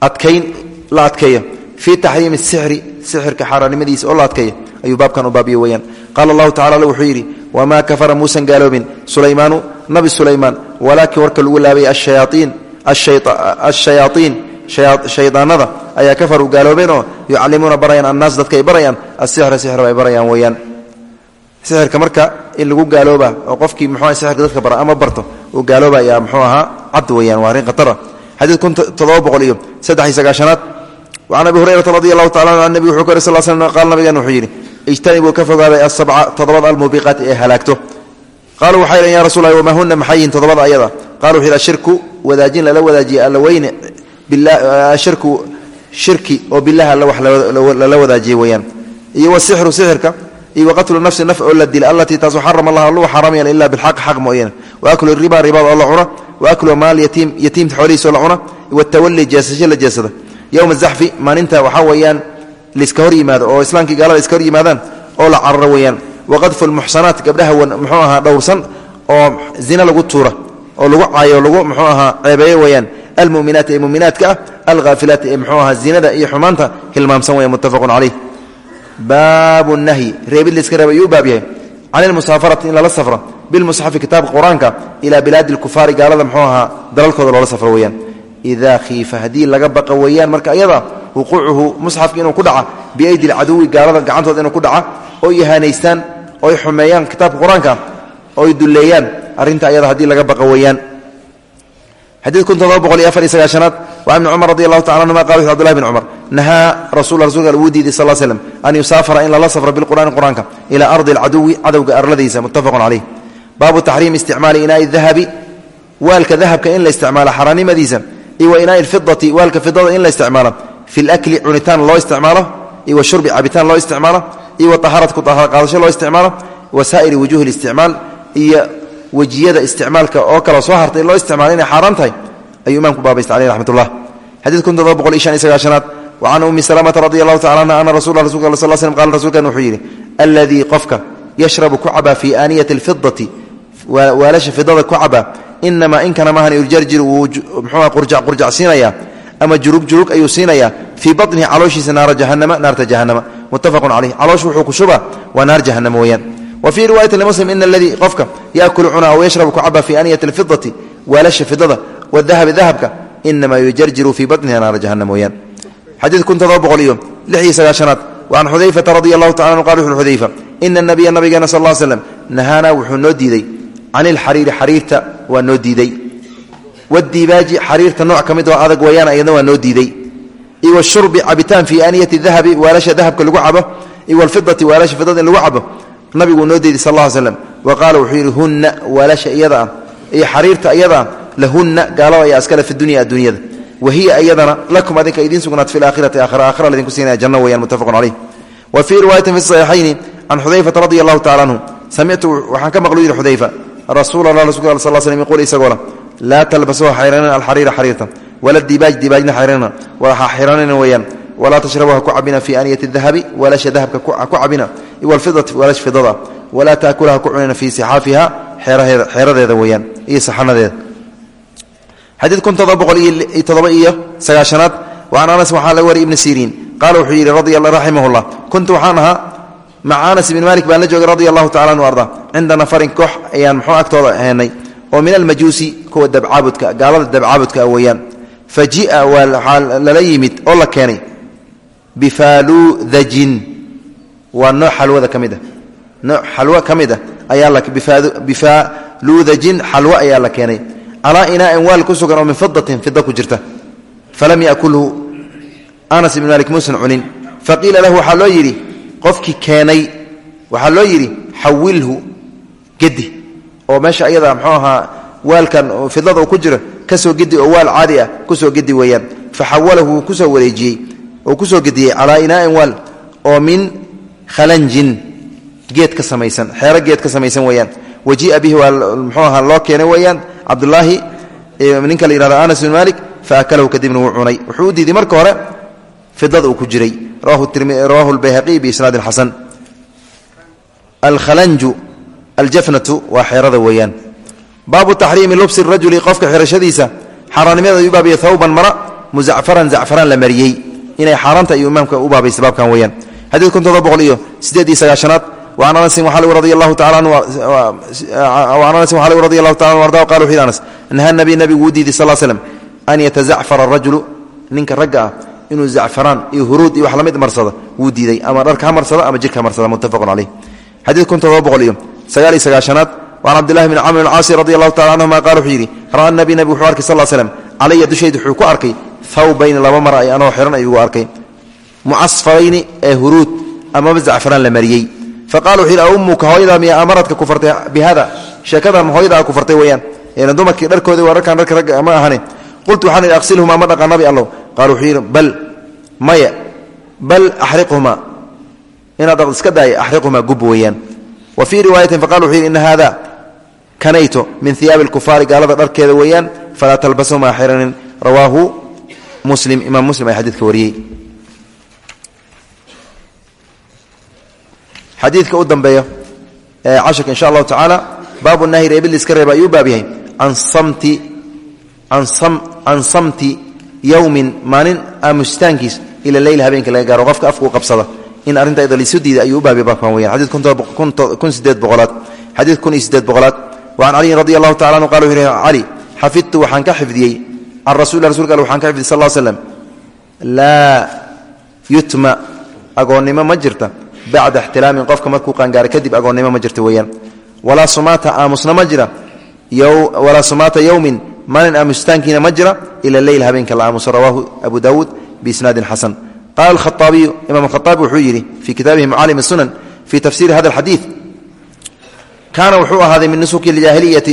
adkayn la adkeeyo. Fii taxriimi sixri sixirka xaaraannimadiisa oo la adkeeyo. Ayuu baabkan u baabiye weyaan qaala allahu tacala wuxuu yidhi wamaa kafara muusan gaaloobin sulaymaanu nabi sulaymaan walaakiin warka lagu laabay ashayaaiin shaydaanada ayaa kafaruu gaaloobeen oo yucallimuuna barayaan annaas dadka ay barayaan asixra sixra ay barayaan weyaan sixirka marka in lagu gaalooba oo qofkii muxua sixirka dadka bara ama barto uu gaalooba ayaa muxuu ahaa cad weyaan waa arrin khatara. Xadiid kun toddoba boqol iyo saddex iyo sagaashanaad. Wacan abi hurayrata radi allahu tacala an nebi wuxuu ka sal slam qaal nabigan wuxuu yidhi ijtanibuu ka fogaaday asabca toddobada almuubiqaati ee halaagto. Qaaluu waxay dhn ya rasul lah wamaa huna maxay yihiin toddobada ayada? Qala wuxu yidhi ashirku wadaajin lala wadaajiye alla weyne shirku shirki oo bilaha alla wax lala wadaajiye weyaan iyo wasixru sixirka iyo waqatlu nafsi naf oo la dila allatii taasu xarama allah allu xaaramayaan ila bilxaq xaq mooyane waaklu riba ribaad oo la cuna waaklu maal yatiim yatiimta xoolihiis oo la cuna watawali jeesasho la jeesada yowma zaxfi maalinta waxaa weeyaan liska hor yimaado oo islaamkii gaalada iska hor yimaadaan oo la cararo weeyaan waqadfu lmuxsanaat gabdhaha muxuu ahaa dhowrsan oo zina lagu tuura oo lagu caayo lagu muxuu ahaa ceebeeyo weeyaan almuminaati ee muminaadka ah alhaafilaati ee muxuu ahaa zinada iyo xumaanta hilmaamsan weya in lala bilmusxafi kitaabka qur'aanka ilaa bilaadi lkufaari gaalada muxuu ahaa dalalkooda loola safro weeyaan idaa khiifa haddii laga baqa weeyaan marka ayada wuquucuhu musxafka inuu ku dhaca biaydi lcaduwi gaalada gacantooda inuu ku dhaca oo ihaanaystaan oy xumeeyaan kitaabka qur'aanka oy dulleeyaan arrinta ayada haddii laga baqa xadiid kun todoba boqol afar iyo sagaashanaad wa ibni cumar radi allahu tacala anhuma qala wuxu abdullahi bn cumar nahaa rasul rasulka wuu diiday sal an yusaafara in lala safro bilqur'aani qur'aanka ilaa ardi alcaduwi cadowga arladiisa muttafaqun caleyh baabu taxriimi isticmaali inaai dahabi waalka dahabka in la isticmaalo xaaraannimadiisa iyo wa inaai lfidati waalka fidada in la isticmaalo fi lakli cunitaan loo isticmaalo iyo wa shurbi cabitaan loo isticmaalo iyo wa taharatku qaadasho loo isticmaalo wa saa'iri wujuhi listicmaal iyo wejiyada isticmaalka oo kale soo hartay in loo isticmaalo inay xaaraan tahay ayuu imaamku baabaysta caleyh raxmatullah xadiid kun todoba boqol iyo shan iyo sagaashanaad wa can ummi salamata radi allahu tacala anha ana rasul rasulka al sal slm qala rasuulkan wuxuu yidhi alladii qofka yashrabu ku cabaa fii aaniyati alfidati waalasha fidada ku cabaa inamaa inkana maahan yurjarjir wuu mxuua qurjac siinaya ama jurug jurug ayuu siinayaa fii baطnihi calooshiisa naara jahanama naarta jahanama muttafaqun caleyh caloosh wuxuu ku shubaa waa naar jahanama weeyaan. Wa fii riwaayati limuslim ina aladii qofka yaakulu cuna aw yashrabu ku caba fii aaniyati alfidati waalasha fidada wadahabi dahabka inamaa yujarjiru fii baطnihi naara jahanam weeyaan. Xadiid kun todoba boqol iyo lix iyo sagaashanaad. Wa can xudayfata radi allahu tacala anu qala wuxu xudayfa ina nabiya nabigeena sal wuxuu noo diiday can ilxariiri xariirta waa noo diiday. Wadiibaaji xariirta nooc ka mid oo adag wayaan ayadna waa noo diiday. Iyo washurbi cabitaan fii aaniyati dahabi waalasha dahabka lagu cabo. Iyo walfidati waalasha fidada in lagu cabo. Nabiguu noo diiday sal ll slam wa qaala wuxuu yidhi hunna waalasha iyada ah. Iyo xariirta iyada ah lahunna gaalada ayaa iskale fi dunya adduunyada wa hiya iyadana lakum adinka idiin sugnaat fi laakhirati aakhira aakhira ladinku siinaya janno weyaan muttafaqun caleyh wa fii riwaayatin fi saxiixayni can xudayfata radi rasuul allah rasulka sal slm yaquul isagoola laa talbasuha xayranina alxariira xariirta wala dibaaj dibaajna xayranina waa xiranina weeyaan walaa tashrabuha ku cabina fii aaniyati dahabi waalasha dahabka ku cabina walfidati waalash fidada walaa taakulaha ku cunina fii sixaafiha xeeradeeda weeyaan iyo saxanadeeda. Xadiid kun todoba boqol iyo todoba iyo sagaashanaad waan anas waxaa laga wariy ibni siriin qaala wuxuu yidhi radi raximah llah kuntu waxaan ahaa maca anas ibni malik baan la joogay radi allahu tacala anu arda. Cinda nafarin koox ayaan muxuu agtooda heenay. Oo min almajuusi kuwa dabcaabudka gaalada dabcaabudka weeyaan. Fa jia waa waxaa lala yimid oo la keenay. Bifaaludajin waa nooc xalwada ka mid a nooc xalwo ka mid a ayaa bifaaludajin xalwo ayaa la keenay. Calaa inaain waal ku sugan oo min fidatin fida ku jirta. Falam yakulhu. Anas ibn malik qofkii keenay waxaa loo yidhi xawilhu gedi. oo meesha ayada mxuu waalkan fidlada uu ku jiro ka soo gedi oo waal caadi ah ku soo gedi weeyaan. Faxawalahu wuu ku soo wareejiyey oo ku soo gediyey calaa inaa'in waal oo min khalanjin. Geed ka samaysan xeero geed ka samaysan weeyaan. Wajii'a bihi waa ahaa loo keenay weeyaan. Cabdulaahi ninka la anas bin malik fa akalahu kadibna wuu wuxuu u diiday hore fidada uu ku jiray rawahu lbayhaqiy biisnaadin xasan alkhalanju aljafnatu waa xeerada weeyaan. Baabu taxriimi lubsi rajuli qofka xirashadiisa xaaraanimada ayuu baabiya thawban mara muzacfaran zacfaran la mariyey. Inay xaaraanta ayuu imaamka u baabaysa baabkan weeyaan. Xadiid kun todoba boqol iyo sideed iyo sagaashanaad an anasin radi allahu tacala anu arda qala wuxu yidhi anas naha nabi nabigu wuu diiday sal slam an yatazacfara arajulu ninka ragga ah inuu zacfaraan iyo huruud iyo wax la mid marsado wuu diiday. Ama dharka ha marsado ama jirka marsada muttafaqun caleyh xadiid kun todoba iyo sagaal iyo sagaashanaad waan cabdillahi bn camr caasi radi allahu tacala canhuma qala wuxuu ra'a nabi nabi wuxuu arkay sal slm calaya dushayda wuxuu ku arkay thawbayni laba mar ay anoo xihan ayugu arkay. Mucasfarayni ee huruud amaba zacfaraan la mariyey. Faqala wuxuu yidhi miya amaradka ku fartay bi hada sheekadan ku fartay weeyaan? Eena dumarkii dharkoodii waa dharkaan dharka ragga ahane qultu waxaan idhi ma dhaqa nabi allow bal maya bal axriqhumaa inaad iska daaya axriqhumaa gub weeyaan. Wa fii riwaayatin faqala wuxuu yidhi ina hada kanayto min hiyaabi alkufaari gaalada dharkeeda weeyaan falaa talbasumaa xiranin rawaahu muslim imaam muslim ay xadiidka wariyey. Xadiidka u dambeeya ee casharka insha allahu tacaala baabu nahyi reebil iska reeba ayuu baab yahay. Can samti yowmin maalin aamusitaankiis ila leyl habeenka laga gaaro. Qofka afkuu qabsada in arrinta ida lisu diida ayuu u baabya baabkan weyan xadid kun sideed boqolaad. Xadiid kun iyo sideed boqolaad. Wa can caliyin radi allahu tacala anhu qala wuxu yhi cali xafidtu waxaan ka xifdiyey can rasul rasulka alle waxaan ka xifdiyey sal l slam laa yutma agoonnimo ma jirta bacda ixtilaamin qofka markuu qaangaara kadib agoonnimo ma jirta weeyaan. Walaa sumaata aamusna maalin aamustaankiina ma jira ila leyl habeenka la aamuso rawaahu abu daawuud biisnaadin xasan. Qala alkhaaabiyu imam alkhaaabi wuxuu yidhi fii kitaabihi mucaalim sunan fii tafsiiri hada alxadiid kaana wuxuu ahaaday min nusuki jaahiliyati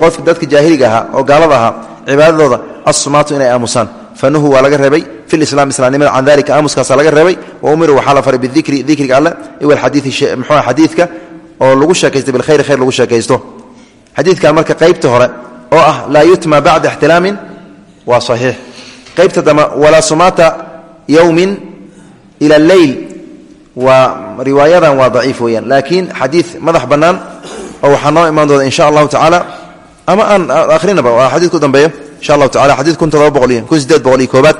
qofka dadka jaahiliga ahaa oo gaalada ahaa cibaadadooda assumaatu inay aamusaan. Fanuhu waa laga reebay fi lislam islaamnimada can dalika aamuskaasa laga reebay wa umiruu waxaa la faray bidikri dikriga alle iwalxadiii mxua xadiidka oo lagu sheekaysto bilkhayri khayr lagu sheekaysto. Xadiidkan marka qaybta hore oo ah laa yutma bacda ixtilaamin waa saxiix. Qaybta dama walaa sumaata yowmin ila leyl waa riwaayadan waa daciif weeyaan. Laakiin xadiid madax bannaan oo waxaa noo imaan doona insha allahu tacaala ama aan ahrinaba waa xadiid ku dambeeyo insha allahu tacala xadiid kun todoba boqol iyo kun sideed boqol iyo koobaad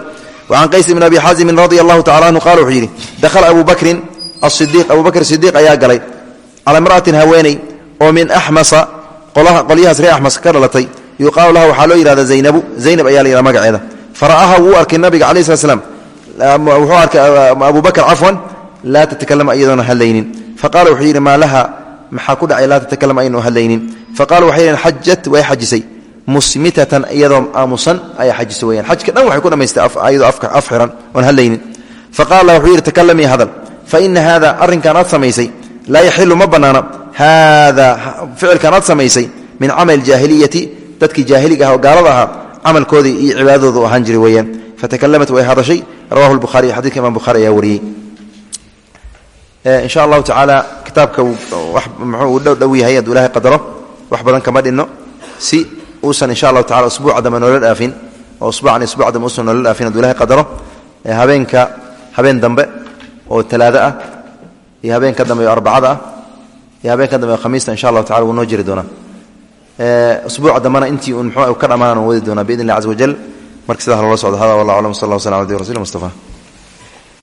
wacan qays bn abi xaazimin radia allahu anhu qala wuxuu yidhi dakhala abu bakrin asidiiq abu bakr sidiiq ayaa galay calaa imra'atin haweeney oo min axmasa qolyahaas ree axmas ka dhalatay yuqaalu laha waxaa loo yidhahda zaynabu. Zaynab ayaa la yidhaha magaceeda. Fara'aha wuu arkay nabiga calayi slat slam wuxuu arkay abu bakr cafwan laa tatakalama iyadoona hadlaynin. Faqala wuxuu yidhi maa laha maxaa ku dhacay laa tatakalama aynu hadlaynin? Faqala waxay xajat way xajisay. Musmitatan iyadoo aamusan ayaa xajisa weyaan xajka dhan waxay ku dhamaystay iyadoo af xiran oon hadlaynin. Faqala wuxuu yidhi hadal. Fa ina haada arrinkan aad samaysay laa yaxilu ma bannaana haada ficilkan aad samaysay min camal jaahiliyati dadkii jaahiliga ah oo gaalada ahaa camalkoodii iyo cibaadadoodu ahaan jiray weeyaan fatakalamat way hadashay rawahu lbuhariy xadidka imam buhari ayaa wariyey insha allahu tacaala kitaabka muxuu u dhow yahay hadduu ilahay qadaro wax badan kama dhinno si uusan insha allahu tacala usbuuca dambe noola dhaafin oo usbuucan isbuuc dambe uusan noola dhaafin hadduu ilahay qadaro habeenka habeen dambe oo talaado ah iyo habeenka dambe khamiista insha allahu tacala wuu noo jiri doonaa. Usbuuca dambena intii muxuu ka dhammaanaan wadi doonaa biidn illah caza wajal marka sidaa loola socdo hada wallah aclam sal allah waslam abdi rasul mustafa